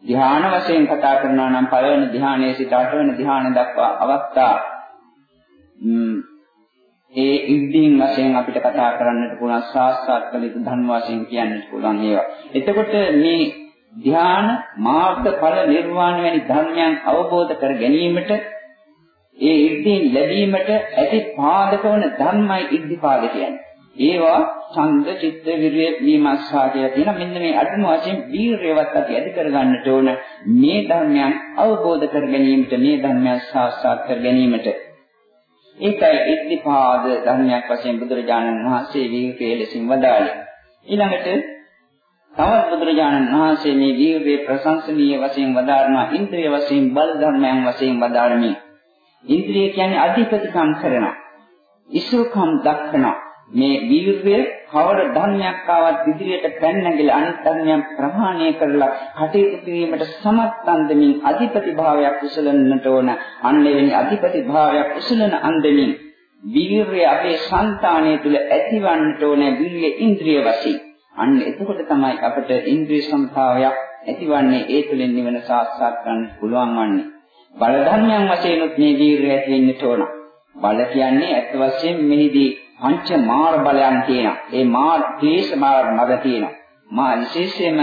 A: ධ්‍යාන වශයෙන් කතා කරනවා නම් පළවෙනි ධ්‍යානයේ සිට අටවෙනි ධ්‍යාන දක්වා අවස්ථා ඒ ඉද්ධීන් වශයෙන් අපිට කතා කරන්නට පුළුවන් සාක්ෂාත් කළ යුතු ධර්ම වශයෙන් කියන්නට පුළුවන් ඒවා. එතකොට මේ ධ්‍යාන මාර්ග ඵල නිර්වාණ වැනි ධර්මයන් අවබෝධ කර ගැනීමට ඒ ඉද්ධීන් ලැබීමට ඇති පාදක වන ධර්මයි ඉද්ධිපාද කියන්නේ. ඒවා ඡන්ද චිත්ත විරිය විමර්ශා කියලා තියෙන මෙන්න මේ අටම වශයෙන් වීරියවත් අපි ඇති කරගන්නට ඕන මේ ධර්මයන් අවබෝධ කර ගැනීමට මේ ධර්මයන් සාක්ෂාත් කර ගැනීමට ඒකයි ඉද්ධිපාද ධර්මයක් වශයෙන් බුදුරජාණන් වහන්සේ වීරිය ලෙසින් වදාළේ ඊළඟට තවත් බුදුරජාණන් වහන්සේ මේ වීරිය ප්‍රශංසනීය වශයෙන් වදාරනවා ඉන්ද්‍රිය වශයෙන් බල ධර්මයන් වශයෙන් වදාරමි ඉන්ද්‍රිය කියන්නේ අධිපතිකම් කරනවා. ඉසුකම් දක්වනවා. මේ වීර්යය කවර ධර්මයක් ආවත් ඉදිරියට පැන නැගිලා අනිත් ධර්මයන් ප්‍රහාණය කරලා කටයුතු කිරීමට සමත් අන්දමින් අධිපති භාවයක් උසලන්නට ඕන. අන්න එවැනි අධිපති භාවයක් උසලන අන්දමින් වීර්යය අපේ సంతානය තුළ ඇතිවන්නට ඕන වීර්ය ඉන්ද්‍රිය වශයෙන්. අන්න එතකොට තමයි අපට ඉන්ද්‍රිය සම්භාවයක් ඇතිවන්නේ. ඒ තුළින් නිවන සාක්ෂාත් කරගන්න පුළුවන් වන්නේ. බල ධර්මයන් වශයෙන් මේ වීර්යය ඇති වෙන්නට ඕන බල කියන්නේ අත් වශයෙන් මෙහිදී පංච මාර බලයන් තියෙනවා. ඒ මාර ක්ලේශ මාර මග තියෙනවා. මා විශේෂයෙන්ම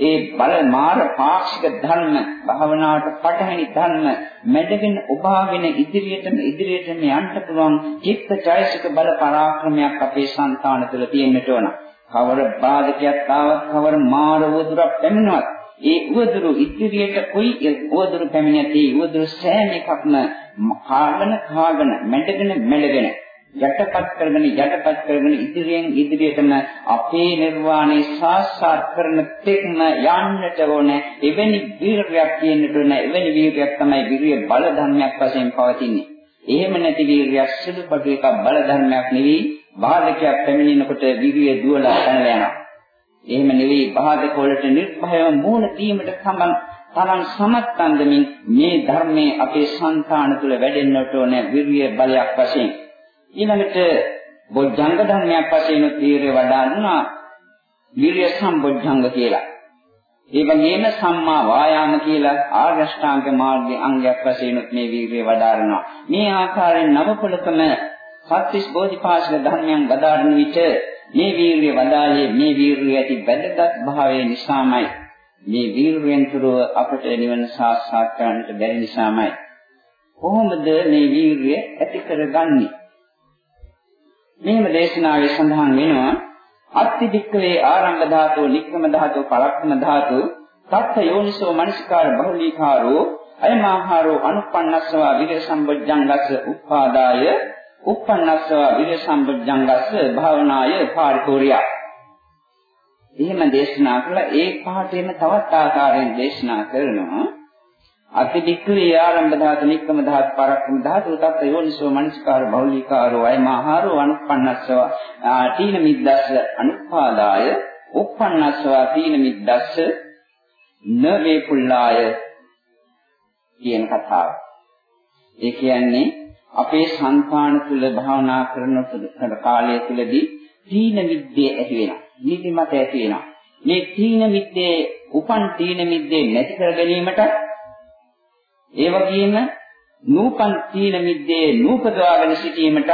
A: ඒ බල මාර පාක්ෂික ධර්ම භාවනාවට පටහැනි ධර්ම මැඩගෙන උභාගෙන ඉදිරියටම ඉදිරියටම යන්න පුළුවන් චිත්ත චෛසික බල පරාක්‍රමයක් අපේ సంతාන තුළ තියෙන්නට ඕන. කවර බාධකයක් ආවත් කවර මාර වදුරක් පැමිණුවත් ඒ උවදුරු ඉදිරියට කොයි උවදුරු පැමිණියත් ඒ උවදුරු සෑම එකක්ම කාගෙන කාගෙන මැඩගෙන මැඩගෙන යටපත් කරගෙන යටපත් කරගෙන ඉදිරියෙන් ඉදිරියටම අපේ නිර්වාණය සාක්ෂාත් කරන තෙක්ම යන්නට ඕනේ. එවැනි වීරියක් තියෙන්නට ඕනේ. එවැනි වීරියක් තමයි විරිය බල ධර්මයක් වශයෙන් පවතින්නේ. එහෙම නැති වීරියක් සුදුපටු එකක් බල ධර්මයක් නෙවෙයි. බාධකයක් පැමිණෙනකොට විරිය දුවලා පැනලා යනවා. එහෙම නෙවෙයි බාධක වලට නිර්භයව මූල දීමට සම්බන්ධ තරම් සමත්න්දමින් මේ ධර්මයේ අපේ సంతාන තුළ වැඩෙන්නට ඕනේ විරිය බලයක් වශයෙන් ඊළඟට බොජ්ජංග ධර්මයක් වශයෙන් තීරේ වඩාන්නා විරිය සම්බොජ්ජංග කියලා. ඒ වගේම සම්මා වායාම කියලා ආර්ය ශ්‍රාංග මාර්ගයේ අංගයක් වශයෙන් මේ වීරිය වඩාරනවා. මේ ආකාරයෙන් නවපොලකම සත්‍විස් බෝධිපාශක ධර්මයන් වදාරන විට මේ වීරිය වදාලේ මේ වීරිය ඇති වැදගත් භාවය නිසාමයි. මේ වීරියෙන් තුරව අපට නිවන සාක්ෂාත් කරන්නට බැරි නිසාමයි. කොහොමද මේ වීරිය ඇති කරගන්නේ? මෙහෙම දේශනාවේ සඳහන් වෙනවා අත්ති දික්කවේ ආරම්භ ධාතෝ, නික්කම ධාතෝ, පරක්කම ධාතෝ, තත්ත යෝනිසෝ මනසිකාර බහුලීකාරෝ අයමාහාරෝ අනුපන්නස්සවා විරේ සම්බොජ්ජංගස්ස උපාදාය උපන්නස්සවා විරේ සම්බොජ්ජංගස්ස භාවනාය පාරිපූර්ණිය. එහෙම දේශනා කළා ඒ පාඩේම තවත් ආකාරයෙන් දේශනා කරනවා අතිදික්ඛේ ආරම්භ ධාතු නික්කම ධාතු පරක්කම ධාතු තත් යෝනිසෝ මනස්කාර බෞලිකාරෝ අයමහාරෝ අනුපන්නස්සව තීන මිද්දස්ස අනුපාදාය උප්පන්නස්සව තීන මිද්දස්ස න වේපුල්ලාය කියන කතාව. ඒ කියන්නේ අපේ సంతాන තුල භාවනා කරන කාලය තුලදී තීන මිද්දේ ඇති වෙනවා. නිදිමත ඇති වෙනවා. මේ තීන මිද්දේ උපන් තීන මිද්දේ නැති කර ගැනීමට ඒ වගේම නූපන් තීන මිද්දේ නූපදවාගෙන සිටීමට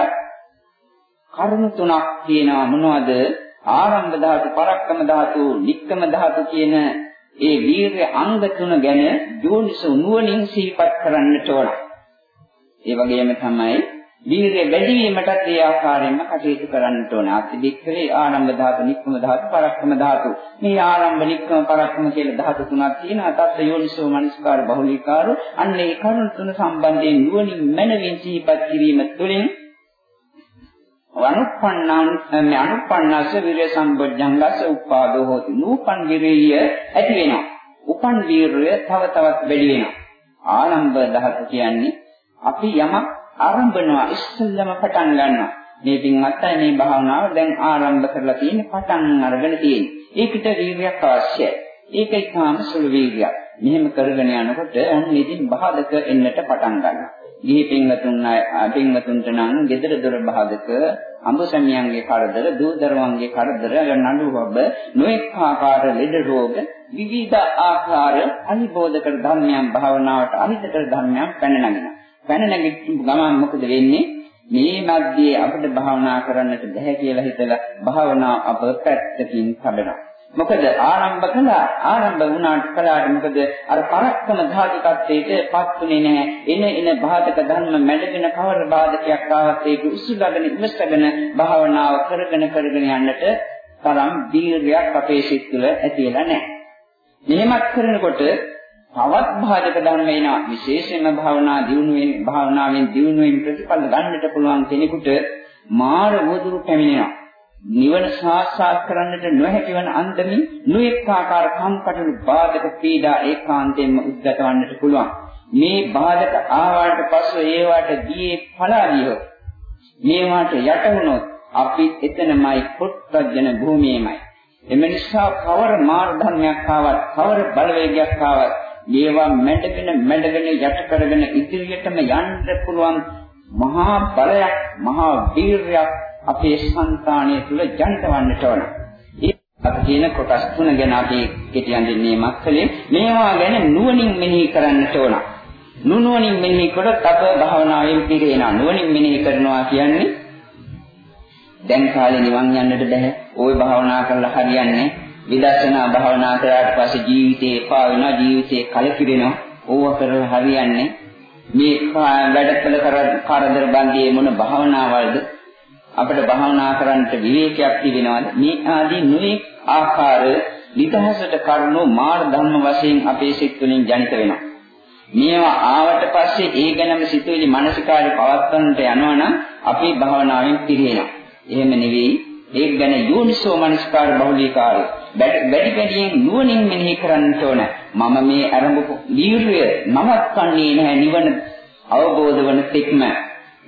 A: කරුණු තුනක් තියෙනවා මොනවද? ආරම්භ ධාතු, පරක්කම ධාතු, නික්කම ධාතු කියන ඒ වීර්ය අංග තුන ගැන යෝනිසෝ නුවණින් සිහිපත් කරන්නට ඕන. ඒ වගේම තමයි වීර්ය වැඩි වීමටත් ඒ ආකාරයෙන්ම කටයුතු කරන්නට ඕන. අතිදික්කවේ ආරම්භ ධාතු, නික්කම ධාතු, පරක්කම ධාතු. මේ ආරම්භ, නික්කම, පරක්කම කියලා ධාතු තුනක් තියෙනවා. තත් යෝනිසෝ මනස්කාර බහුලීකාර. අන්න ඒ කරුණු තුන සම්බන්ධයෙන් නුවණින් මනවින් සිහිපත් කිරීම තුළින් අනුප්පන්නාන් මේ අනුප්පන්නස විරය සම්බොජ්ජංගස උපාදෝ හෝති. නූපන් විරය ඇති වෙනවා. උපන් වීරය තව තවත් වැඩි වෙනවා. ආරම්භ ධාතු කියන්නේ අපි යමක් ආරම්භනවා ඉස්සෙල්ලම පටන් ගන්නවා. මේ පින්වත්යි මේ භාවනාව දැන් ආරම්භ කරලා තියෙන්නේ පටන් අරගෙන තියෙන්නේ. ඒකට වීර්යයක් අවශ්‍යයි. ඒක ඊටාම සුළු වීර්යයක්. මෙහෙම කරගෙන යනකොට අන්න ඉතින් බාධක එන්නට පටන් ගන්නවා. ගිහි පින්වතුන් පින්වතුන්ට නම් gedara dora බාධක අඹසමියන්ගේ කරදර, දූ දරුවන්ගේ කරදර, නඩු වබ, නොඑක ආකාර ලෙඩ රෝග, විවිධ ආකාර අනිබෝධකර ධර්මයන් භාවනාවට අහිතකර ධර්මයන් පැන නගිනවා. පැන නැගිටිපු ගමන් මොකද වෙන්නේ? මේ මැද්දේ අපිට භාවනා කරන්නට බැහැ කියලා හිතලා භාවනා අප පැත්තකින් කඩනවා. මොකද ආරම්භ කළා ආරම්භ වුණාට කලාට මොකද අර පරක්කම ධාතුකත්වයට පත්ුනේ නැහැ එන එන බාධක ධර්ම මැඩගෙන කවර බාධකයක් ආවත් ඒක උසුලගෙන ඉවසගෙන භාවනාව කරගෙන කරගෙන යන්නට තරම් දීර්ඝයක් අපේ සිත් තුළ ඇති වෙලා නැහැ මෙහෙමත් කරනකොට තවත් බාධක ධර්ම එනවා විශේෂයෙන්ම භාවනා දියුණුවෙන් භාවනාවෙන් දියුණුවෙන් ප්‍රතිඵල ගන්නට පුළුවන් කෙනෙකුට මාර වදුරු පැමිණෙනවා නිවන සාක්ෂාත් කරන්නට නොහැකි වන අන්දමින් නොඑක ආකාර කම්කටොළු බාධක පීඩා ඒකාන්තයෙන්ම උද්ගත වන්නට පුළුවන්. මේ බාධක ආවට පසු ඒවට ගියේ පලාදියෝ. මේවට යට වුණොත් අපි එතනමයි පුත්තජන භූමියේමයි. එම නිසා කවර මාර්ග ධර්මයක් ආවත් කවර බලවේගයක් ආවත් මේවා මැඩගෙන මැඩගෙන යට කරගෙන ඉදිරියටම යන්න පුළුවන් මහා බලයක් මහා වීරයක් අපේ సంతාණය තුල ජනිතවන්නට ඕන. අපි කියන කොටස් තුන ගැන අපි කියතියන් දෙන්නේ මක්කලේ මේවා ගැන නුවණින් මෙනෙහි කරන්නට ඕන. නුනුවණින් මෙනෙහි කොට තප භාවනාවෙන් පිරේනා. නුවණින් මෙනෙහි කරනවා කියන්නේ දැන් කාලේ නිවන් යන්නට බෑ. ওই භාවනා කරලා හරියන්නේ විදර්ශනා භාවනා කරාට පස්සේ ජීවිතේ එපා වෙනවා ජීවිතේ කලකිරෙනවා. ඕවා කරලා හරියන්නේ මේ වැඩකල කරදර බන්දියේ මොන භාවනාවල්ද? අපිට භාවනා කරන්නට විවේකයක් තිබෙනවාද? මේ ආදී නොඑක් ආකාර නිදහසට කරුණු මාර්ග ධර්ම වශයෙන් අපේ සිත් තුළින් ජනිත වෙනවා. මේවා ආවට පස්සේ ඒ ගැනම සිතුවිලි මානසිකාරය පවත්වන්නට යනවා නම් අපි භාවනාවෙන් පිරිනනවා එහෙම නෙවෙයි. ඒක ගැන යෝනිසෝ මනස්කාර බහුලීකාරය වැඩි වැඩියෙන් නුවණින් මෙනෙහි කරන්නට ඕන. මම මේ අරඹපු වීර්ය නවත්වන්නේ නැහැ. නිවන අවබෝධ වන තෙක්ම.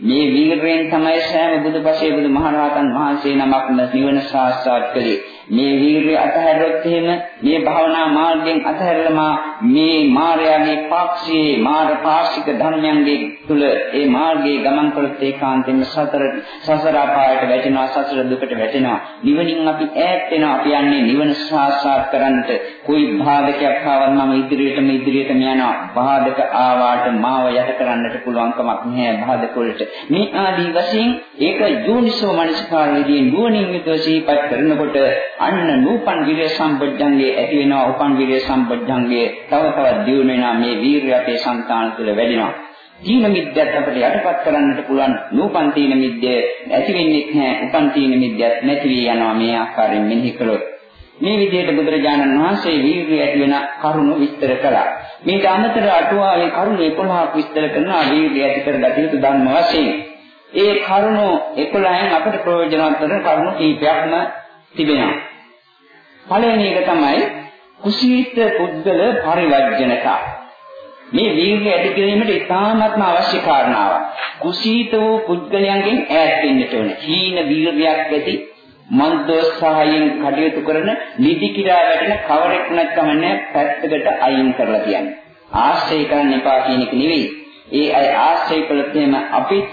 A: මේ වීරයෙන් තමයි සෑම බුදුපසේ බුදුමහරහතන් වහන්සේ නමක්ම නිවන සාක්ෂාත් කළේ. මේ වීරිය අතහැරෙත් එහෙම මේ භාවනා මාර්ගයෙන් අතහැරලා මේ මායාවේ පාක්ෂී මාර්ග පාක්ෂික ධර්මයන්ගේ තුල ඒ මාර්ගයේ ගමන් කළොත් ඒකාන්තයෙන්ම සතර සසර අපායට වැටෙනවා සසර දුකට වැටෙනවා. නිවනින් අපි ඈත් වෙනවා. අපි යන්නේ නිවන සාක්ෂාත් කරන්නට. કોઈ බාධකයක් ආවත් මම ඉදිරියටම ඉදිරියටම යනවා. බාධක ආවාට මාව යට කරන්නට පුළුවන් කමක් නැහැ බාධක වලට. මේ ආදී වශයෙන් ඒක යෝනිසෝ මනසිකාරයේදී නුවණින් යුතුව සිහිපත් කරනකොට අන්න නූපන් විරය සම්බොජ්ජංගේ ඇති වෙනවා. උපන් විරය සම්බොජ්ජංගේ තව තවත් දියුණු වෙනවා. මේ වීරිය අපේ సంతාන තුළ වැඩිනවා. තීන මිද්දත් අපිට යටපත් කරන්නට පුළුවන්. නූපන් තීන මිද්දය ඇති වෙන්නේ නැහැ. උපන් තීන මිද්දත් නැති වී යනවා මේ ආකාරයෙන් මෙනෙහි කළොත්. මේ විදිහට බුදුරජාණන් වහන්සේ වීර්යය ඇති වෙන කරුණු විස්තර කළා. මේට අමතර අටුවාවේ කරුණු 11ක් විස්තර කරනවා. වීර්යය ඇති කරගත යුතු ධර්ම වශයෙන්. ඒ කරුණු 11න් අපට ප්‍රයෝජනවත් වන කරුණු කීපයක්ම තිබෙනවා. පළවෙනි එක තමයි කුසීත පුද්ගල පරිවර්ජනක. මේ වීර්යය ඇති කිරීමට ඉතාමත්ම අවශ්‍ය කාරණාවක්. කුසීත වූ පුද්ගලයන්ගෙන් ඈත් වෙන්නට ඕනේ. හීන වීර්යයක් ඇති මන්දෝත්සාහයෙන් කටයුතු කරන නිදි කිරා වැටෙන කවරෙක් නැත්නම් පැත්තකට අයින් කරලා කියන්නේ. ආශ්‍රය කරන්න එපා කියන එක නෙවෙයි. ඒ අය ආශ්‍රය කළොත් එහෙම අපිත්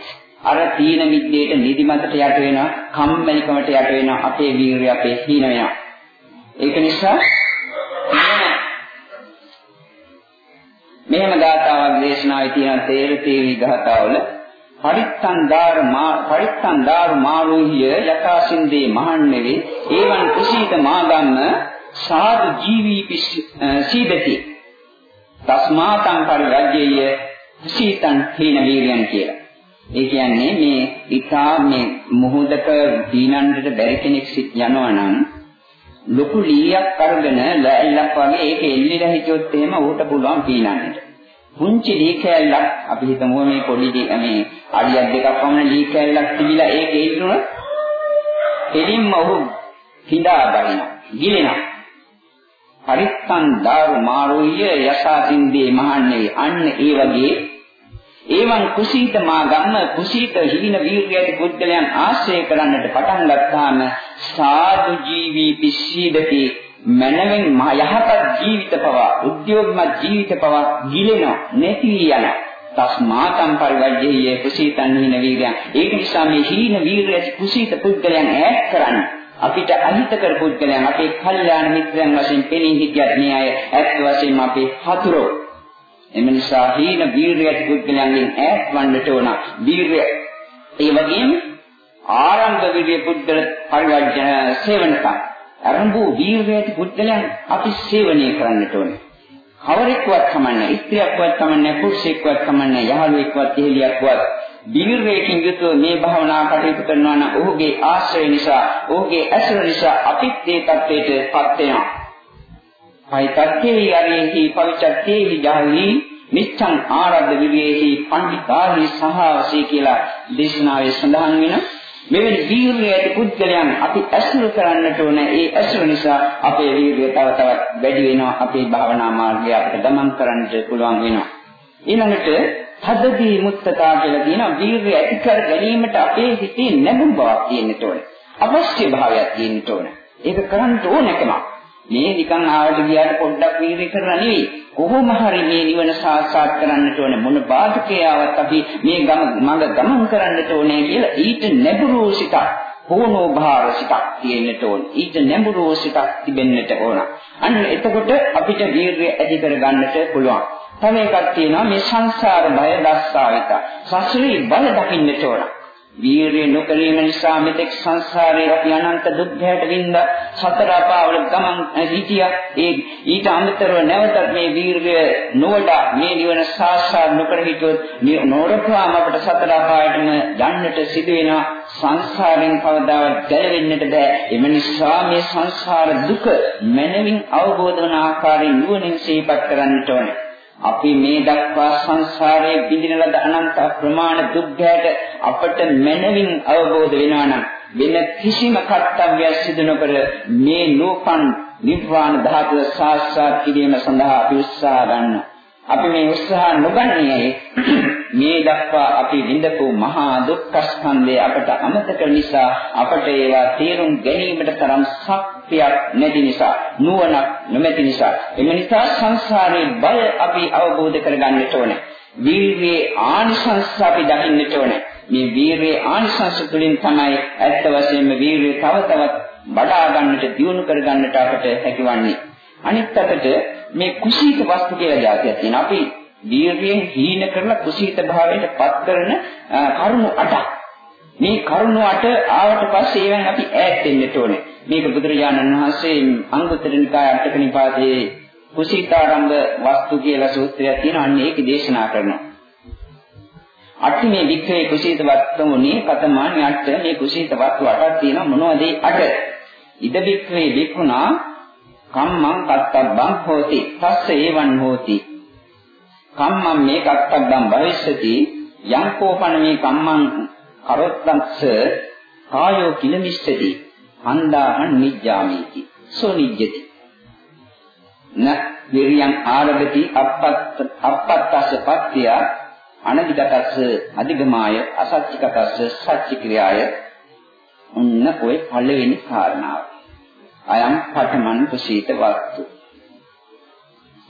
A: අර තීන මිද්දේට නිදිමතට යට වෙනවා, කම්මැලිකමට යට වෙනවා, අපේ වීරිය අපේ හීන වෙනවා. ඒක නිසා මෙහෙම ගාථාවක් දේශනාවේ තියෙන තේර තේවි ගාථාවල පරිත්තන්දාර මා පරිත්තන්දාර මාළුහිය යකාසින්දේ මහන්නවේ ඒවන් කුසීත මාගම්ම සාදු ජීවී සීදති තස්මාතං පරිවර්ජ්‍යය කුසීතං හේන වීර්යං කියලා. ඒ කියන්නේ මේ ඊටා මේ මොහොතක දීනන්නට බැරි කෙනෙක් යනවා නම් ලොකු ලීයක් අරගෙන ලෑල්ලක් වගේ ඒක එල්ලිලා හිටියොත් එහෙම ඌට පුළුවන් පීනන්නට. පුංචි ලී කෑල්ලක් අපි හිතමු මේ පොඩි මේ අඩියක් දෙකක් වමන ලී කෑල්ලක් තිබිලා ඒක ඉදුණොත් එදින්ම ඔහු හිඳා බරිනවා ගිලෙනවා පරිත්තන් දාරු මාරුය යසාතින්දී මහන්නේ අන්න ඒ වගේ ඒවන් කුසීත මා ගම්ම කුසීත හිින වීර්යයට පුද්ගලයන් ආශ්‍රය කරන්නට පටන් ගත්තාම සාදු ජීවී පිස්සීදති මනවෙන් යහපත් ජීවිත පවා උද්‍යෝගමත් ජීවිත පවා ගිලෙනවා නැති යන තස්මාතම් පරිවර්ජයේ කුසීතන් හින වීර්යයන් ඒක නිසා මේ හීන වීර්යය කුසීත පුද්ගලයන් ඈත් කරන්න. අපිට අහිතකර පුද්ගලයන් අපේ කල්යාණ මිත්‍රයන් වශයෙන් පෙනී හිටියත් මේ අය ඇත්ත වශයෙන්ම අපේ හතුරෝ. එම නිසා හීන වීර්යය පුද්ගලයන්ගෙන් ඈත් වන්නට ඕන වීර්යය ඒ වගේම ආරම්භ විරිය පුද්ගල පරිවර්ජන සේවනකම්. අරඹු වීර්යයට පුද්ගලයන් අපි සේවනය කරන්නට ඕනේ. කවරෙක්වත් කමන්නේ, ස්ත්‍රියක්වත් කමන්නේ, පුරුෂයෙක්වත් කමන්නේ, යහළුවෙක්වත්, එහෙලියක්වත් වීර්යයෙන් යුතුව මේ භාවනා කටයුතු කරනවා නම් ඔහුගේ ආශ්‍රය නිසා, ඔහුගේ ඇසුර නිසා අපිත් ඒ தත්ත්වයට පත් වෙනවා. පයිතත්තේ යරේහි පවිචත්තේහි ජාහි නිච්ඡං ආරද්ධ විවේහි පණ්ඩිතාහි සහවසී කියලා දේශනාවේ සඳහන් වෙනවා. මෙවැනි වීර්යය ඇති පුද්ගලයන් අපි ඇසුරු කරන්නට ඕන. ඒ ඇසුර නිසා අපේ වීර්යය තව තවත් වැඩි වෙනවා. අපේ භාවනා මාර්ගය අපිට ගමන් කරන්නට පුළුවන් වෙනවා. ඊළඟට හදදී මුත්තතා කියලා කියන වීර්යය ඇති කර ගැනීමට අපේ හිතේ නැඹුරු බවක් තියෙන්න ඕන. අවශ්‍ය භාවයක් තියෙන්න ඕන. ඒක කරන්න ඕනකම. මේ නිකන් ආවට ගියාට පොඩ්ඩක් වීර්ය කරලා නෙවෙයි. කොහොම හරි මේ නිවන සාක්ෂාත් කරන්නට ඕනේ මොන බාධකයාවත් අපි මේ ගම මඟ ගමන් කරන්නට ඕනේ කියලා ඊට නැඹුරු සිතක් හෝනෝ භාව සිතක් තියෙන්නට ඕන. ඊට නැඹුරු සිතක් තිබෙන්නට ඕන. අන්න එතකොට අපිට වීර්යය ඇති කර ගන්නට පුළුවන්. තව එකක් තියෙනවා මේ සංසාර බය දස්සාවිත. සසරේ බය දකින්නට ඕන. වීරිය නොකලීම නිසා මෙතෙක් සංසාරේ අපි අනන්ත දුක්ඛයට විඳ සතර අපාවල ගමන් හිටියා. ඒ ඊට අමතරව නැවතත් මේ වීරිය නොවඩා මේ නිවන සාක්ෂාත් නොකර හිටියොත් නෝරපාම අපට සතර අපායටම යන්නට සිදු වෙනවා සංසාරයෙන් කවදාවත් ගැලවෙන්නට බෑ. එම නිසා මේ සංසාර දුක මනමින් අවබෝධ වන ආකාරයෙන් නුවණින් සිහිපත් කරන්නට ඕනේ. අපි මේ දක්වා සංසාරයේ විඳින ලද අනන්ත ප්‍රමාණ දුක්ඛයට අපට මනවින් අවබෝධ වෙනවා නම් වෙන කිසිම කර්තව්‍යයක් සිදු නොකර මේ නූපන් නිර්වාණ ධාතුව සාක්ෂාත් කිරීම සඳහා අපි උත්සාහ ගන්නවා. අපි මේ උත්සාහ නොගන්නේ මේ දක්වා අපි විඳපු මහා දුක්ඛ ස්කන්ධය අපට අමතක නිසා අපට ඒවා තේරුම් ගැනීමට තරම් ශක්තියක් නැති නිසා නුවණක් නොමැති නිසා එම නිසා සංසාරේ බය අපි අවබෝධ කරගන්නට ඕනේ වීර්යයේ ආනිසංස අපි දකින්නට ඕනේ මේ වීර්යයේ ආනිසංස තුළින් තමයි ඇත්ත වශයෙන්ම වීර්යය තව තවත් වඩා ගන්නට දියුණු කර ගන්නට අපට හැකිවන්නේ අනිත් අතට මේ කුසීත වස්තු කියලා જાතියක් තියෙනවා. අපි දීර්ඝයෙන් හීන කරලා කුසීත භාවයට පත් කරන කරුණු 8ක්. මේ කරුණු 8 ආවට පස්සේ ඒවෙන් අපි ඈත් වෙන්න ඕනේ. මේක බුදුරජාණන් වහන්සේ අංගුත්තර නිකාය අටක නිපාතයේ කුසීතාරම්භ වස්තු කියලා සූත්‍රයක් තියෙනවා. අන්න ඒක දේශනා කරනවා. අට්ඨ මේ වික්‍රේ කුසීත වස්තුමුනි කතමානි අට්ඨ මේ කුසීත වස්තු අටක් තියෙනවා මොනවද ඒ අට? ඉද වික්‍රේ විකුණා කම්මං කත්තබ්බං හෝති තස්ස ඒවං හෝති කම්මං මේ කත්තබ්බං භවිෂ්‍යති යං කෝපන මේ කම්මං කරොත්තංස කායෝ කිලමිස්සති අන්දාහං නිජ්ජාමීති සෝ නිජ්ජති න විරියං ආරභති අපත්ත අපත්තස්ස පත්‍ය අනදිගතස්ස අධිගමාය අසත්‍චිකතස්ස සත්‍චි ක්‍රියාය ඔන්න ඔය පළවෙනි කාරණාව අයම් පඨමන් කුසීත වස්තු.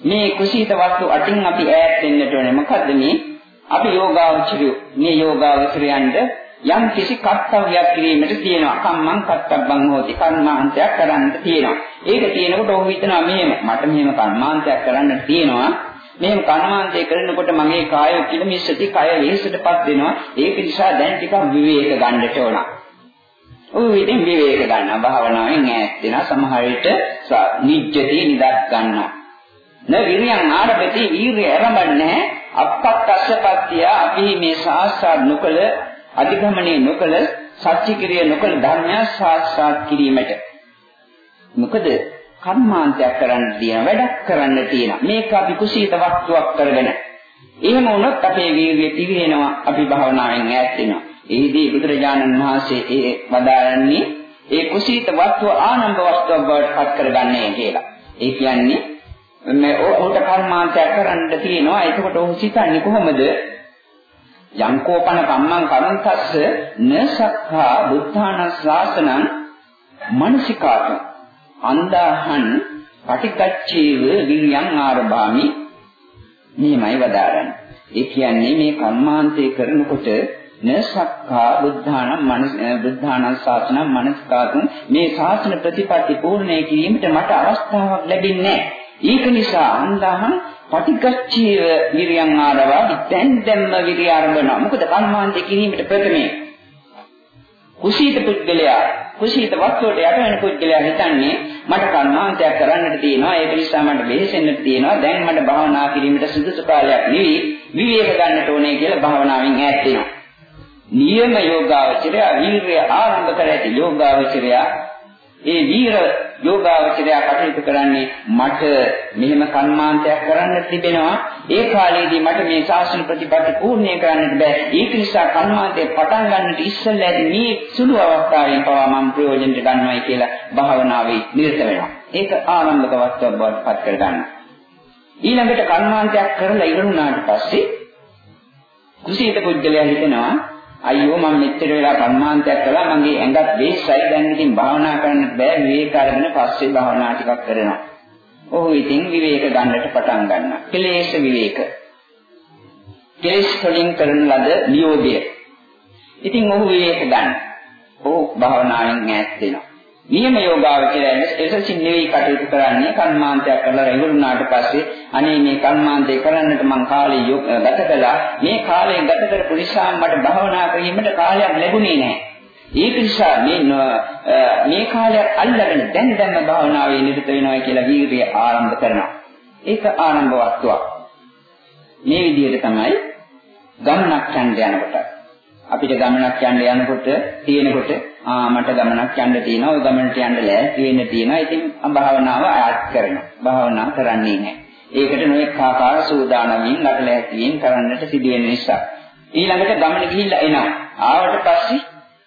A: මේ කුසීත වස්තු අටින් අපි ඈත් වෙන්නට ඕනේ. මොකද්ද මේ? අපි යෝගාවචරිය මේ යෝගාවචරයන්ට යම් කිසි කර්තව්‍යයක් කිරීමට තියෙනවා. කම්මං කත්තබ්බං හෝති. කර්මාන්තයක් කරන්න තියෙනවා. ඒක තියෙනකොට ඔහු හිතනවා මෙහෙම මට මෙහෙම කර්මාන්තයක් කරන්න තියෙනවා. මෙහෙම කර්මාන්තය කරනකොට මගේ කාය කිලමිස්සති කය වෙහෙසටපත් වෙනවා. ඒක නිසා දැන් ටිකක් විවේක ගන්නට ඕන. ඔය විදිහින් විවේක ගන්නවා භාවනාවෙන් ඈත් වෙනවා සමහර විට නිජ්ජති නිදක් ගන්නවා න විරියන් ආරබති වීරිය ආරම්භන්නේ අපත්තස්සපත්තිය අපි මේ සාස්ත්‍රාත් නොකල අධිගමනයේ නොකල සත්‍ය කිරිය නොකල ධර්මය සාස්ත්‍රාත් කිරීමට මොකද කර්මාන්තයක් කරන්න තියෙන වැඩක් කරන්න තියෙන මේක අපි කුසීත වස්තුවක් කරගෙන එහෙම වුණොත් අපේ වීර්යය පිරිනව අපි භාවනාවෙන් ඈත් වෙනවා එහිදී බුදුරජාණන් වහන්සේ ඒ වදාරන්නේ ඒ කුසීත වස්තුව ආනන්ද වස්තුවක් බවට පත් කරගන්නේ කියලා. ඒ කියන්නේ මේ ඔහුට කර්මාන්තයක් කරන්න තියෙනවා. එතකොට ඔහු සිතන්නේ කොහොමද? යංකෝපන කම්මං කරන්තස්ස නසක්ඛා බුද්ධාන ශාසනං මනසිකාත. අන්දාහන් පටිකච්චේව විරියං ආරභාමි. මේමයි වදාරන්නේ. ඒ කියන්නේ මේ කර්මාන්තය කරනකොට නසක්ඛා බුද්ධානම් මනස බුද්ධානම් ශාසනං මනස්කාතුන් මේ ශාසන ප්‍රතිපatti පූර්ණේ කිරීමට මට අවස්ථාවක් ලැබෙන්නේ ඒක නිසා අන්දාහම් පටිගච්ඡීව විරියන් ආරවා දැන් දැම්ම විරිය ආරම්භනවා. මොකද කර්මාන්තේ කිරීමට ප්‍රථමයේ. කුසීත පුද්ගලයා කුසීත වස්තුවට යට වෙන පුද්ගලයා හිතන්නේ මට කර්මාන්තයක් කරන්නට තියෙනවා ඒක නිසා මට වෙහෙසෙන්නට තියෙනවා. දැන් මට භාවනා කිරීමට සුදුසු කාලයක් නෙවෙයි. විවේක ගන්නට ඕනේ කියලා භාවනාවෙන් ඈත් වෙනවා. නියම යෝගාවචරය වීර්ය ආරම්භ කර ඇති යෝගාවචරය ඒ වීර යෝගාවචරය කටයුතු කරන්නේ මට මෙහෙම කර්මාන්තයක් කරන්න තිබෙනවා. ඒ කාලේදී මට මේ ශාසන ප්‍රතිපත්ති පූර්ණය කරන්නට බෑ. ඒක නිසා කර්මාන්තේ පටන් ගන්නට ඉස්සෙල්ලා මේ සුළු අවස්ථාවෙන් පවා මම ප්‍රයෝජනට ගන්නවයි කියලා භාවනාවේ නිරත වෙනවා. ඒක ආරම්භක වස්තුවක් බවට පත් කර ගන්නවා ඊළඟට කර්මාන්තයක් කරලා ඉවරුනාට පස්සේ කුසීත පුද්ගලයා හිතනවා අයියෝ මම මෙච්චර වෙලා කර්මාන්තයක් කළා මගේ ඇඟත් වේසයි දැන් ඉතින් භාවනා කරන්න බෑ විවේක අරගෙන පස්සේ භාවනා ටිකක් කරනවා. ඔහු ඉතින් විවේක ගන්නට පටන් ගන්නවා. කෙලේශ විවේක. කෙලෙස් වලින් කරන ලද නියෝගය. ඉතින් ඔහු විවේක ගන්න. ඔහු භාවනාවෙන් ඈත් වෙනවා. නියම යෝගාවචරයෙන් එසසින් නෙවෙයි කටයුතු කරන්නේ කර්මාන්තයක් කරලා ඉවරුනාට පස්සේ අනේ මේ කර්මාන්තේ කරන්නට මං කාලේ ගත කළා. මේ කාලේ ගත කරපු නිසා මට භාවනා කිරීමට කාලයක් ලැබුණේ නැහැ. ඒක නිසා මේ මේ කාලයක් අල්ලගෙන දැන් දැන්ම භාවනාවේ නිරත වෙනවා කියලා වීර්යය ආරම්භ කරනවා. ඒක ආරම්භ වස්තුවක්. මේ විදිහට තමයි ගමනක් යන්න යනකොට. අපිට ගමනක් යන්න යනකොට තියෙනකොට ආ මට ගමනක් යන්න තියෙනවා. ওই ගමනට යන්න ලෑස්ති වෙන්න තියෙනවා. ඉතින් භාවනාව ආයත් කරනවා. භාවනා කරන්නේ නැහැ. ඒකට නොඑක ආකාර සූදානමින් ලටලැස්තියෙන් කරන්නට සිදු වෙන නිසා. ඊළඟට ගමන ගිහිල්ලා එනවා. ආවට පස්සේ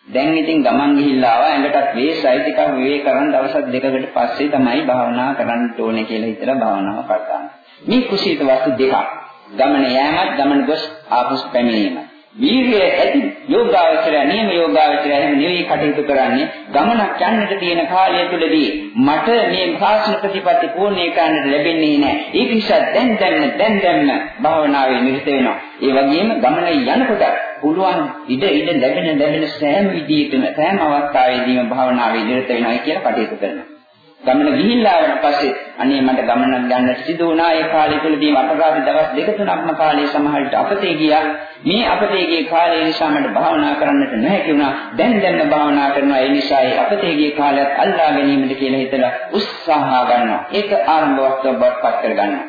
A: දැන් ඉතින් ගමන් ගිහිල්ලා ආවා. ඇඟටත් වේසයි ටිකක් විවේක කරන් දවස් දෙකකට පස්සේ තමයි භාවනා කරන්න ඕනේ කියලා හිතලා භාවනාව කරගන්න. මේ කුසීත වස්තු දෙකක්. ගමන යෑමත් ගමන ගොස් ආපසු පැමිණීමත්. වීර්යය ඇති යෝගාවචරය නියම යෝගාවචරය එහෙම නෙවෙයි කටයුතු කරන්නේ ගමනක් යන්නට තියෙන කාලය තුලදී මට මේ භාෂණ ප්‍රතිපatti පූර්ණේ කරන්නට ලැබෙන්නේ නැහැ. ඒක නිසා දැන් දැන් දැන් දැන් භාවනාවේ නිරත වෙනවා. ඒ වගේම ගමනේ යනකොට පුළුවන් ඉඩ ඉඩ ලැබෙන ලැබෙන සෑම විදිහකම සෑම අවස්ථාවෙදීම භාවනාවේ නිරත වෙනවා කියලා කටයුතු කරනවා. ගමන ගිහිල්ලා ආවට පස්සේ අනේ මට ගමනක් යන්නට සිදු වුණා. ඒ කාලය තුලදී අපරාධ දවස් දෙක තුනක්ම කාලයේ සමහරවිට අපතේ ගියා. මේ අපතේ ගිය කාලය නිසා මට භාවනා කරන්නට නොහැකි වුණා. දැන් දැන් භාවනා කරනවා. ඒ නිසා ඒ අපතේ ගිය කාලයත් අල්ලා ගැනීමට කියලා හිතලා උත්සාහ ගන්නවා. ඒක ආරම්භ වස්තුවක් පත් කර ගන්නවා.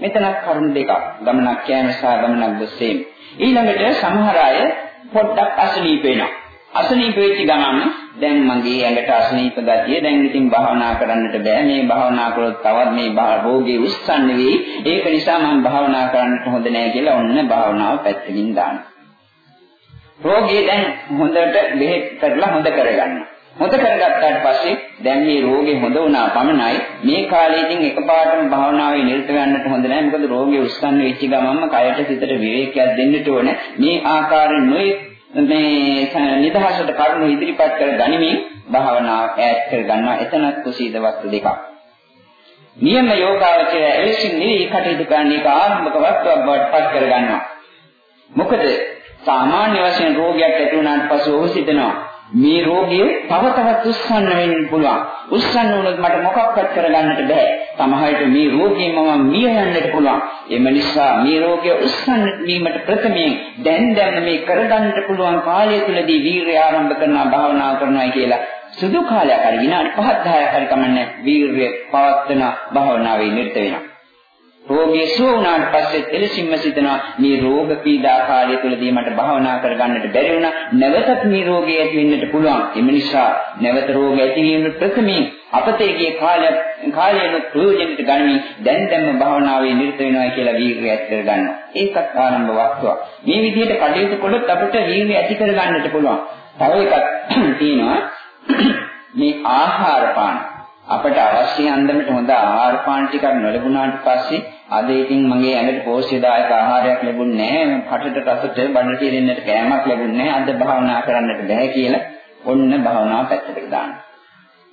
A: මෙතන කරුණු දෙකක්. ගමනක් යෑම සහ ගමනක් ගොස්සීම ඊළඟට සමහර අය පොඩ්ඩක් අසනීප වෙනවා. අසනීප වෙච්ච ගමන් දැන් මගේ ඇඟට අසනීප ගතිය දැන් ඉතින් භාවනා කරන්නට බෑ. මේ භාවනා කළොත් තවත් මේ රෝගේ උස්සන්න වෙයි. ඒක නිසා මම භාවනා කරන්නට හොඳ නෑ කියලා ඔන්න භාවනාව පැත්තකින් දානවා. රෝගී දැන් හොඳට බෙහෙත් කරලා හොඳ කරගන්න. හොඳ කරගත්තාට පස්සේ දැන් මේ රෝගේ හොඳ වුණා පමණයි. මේ කාලේ ඉතින් එකපාරටම භාවනාවේ නිරත වෙන්නට හොඳ නෑ. මොකද රෝගේ උස්සන්න වෙච්ච ගමන්ම කයට සිතට විවේකයක් දෙන්නට ඕනේ. මේ ආකාරයෙන් නොයේ මේ නිදහසට කරුණු ඉදිරිපත් කර ගනිමින් භාවනාව ඈත් කර ගන්නවා එතනත් කුසීත වස්තු දෙකක්. නියම යෝගාවචරය එලෙසින් නිවි කටයුතු කරන එක ආරම්භක වස්තුවක් බවට පත් කර ගන්නවා. මොකද සාමාන්‍ය වශයෙන් රෝගයක් ඇති වුණාට පසු ඔහු සිතනවා මේ රෝගිය තව තවත් උස්සන්න වෙන්න පුළුවන්. උස්සන්න වුණොත් මට මොකක්වත් කරගන්නට බෑ. සමහරවිට මේ රෝගිය මම මිය යන්නට පුළුවන්. එම නිසා මේ රෝගය උස්සන්න වීමට ප්‍රථමයෙන් දැන් දැන් මේ කරගන්නට පුළුවන් කාලය තුලදී වීර්ය ආරම්භ කරනවා භාවනා කරනවා කියලා සුදු කාලයක් හරි විනාඩි 5 10ක් හරි කමන්නේ වීර්ය පවත්වන භාවනාවේ නිරත වෙනවා. රෝගී සුව වුණාට පස්සේ එලෙසින්ම සිතනවා මේ රෝග පීඩා කාලය තුළදී මට භාවනා කරගන්නට බැරි වුණා. නැවතත් මේ රෝගය ඇති වෙන්නට පුළුවන්. එම නිසා නැවත රෝග ඇතිවීම ප්‍රථමයෙන් අපතේ ගිය කාලය කාලයෙන් ප්‍රයෝජනෙට ගනිමින් දැන් දැන්ම භාවනාවේ නිරත වෙනවා කියලා වීර්යය ඇති කර ගන්නවා ඒකත් ආරම්භ වස්තුවක්. මේ විදිහට කටයුතු කළොත් අපිට වීර්යය ඇති කර ගන්නට පුළුවන්. තව එකක් තියෙනවා. මේ ආහාර පාන. අපට අවශ්‍ය අන්දමට හොඳ ආහාර පාන ටිකක් නොලැබුණාට පස්සේ අද ඉතින් මගේ ඇඟට පෝෂ්‍යදායක ආහාරයක් ලැබුණේ නැහැ. කටට රසට බඩට දෙන්නට කෑමක් ලැබුණේ නැහැ. අද භාවනා කරන්නට බෑ කියලා ඔන්න භාවනාව පැත්තකට දාන්න.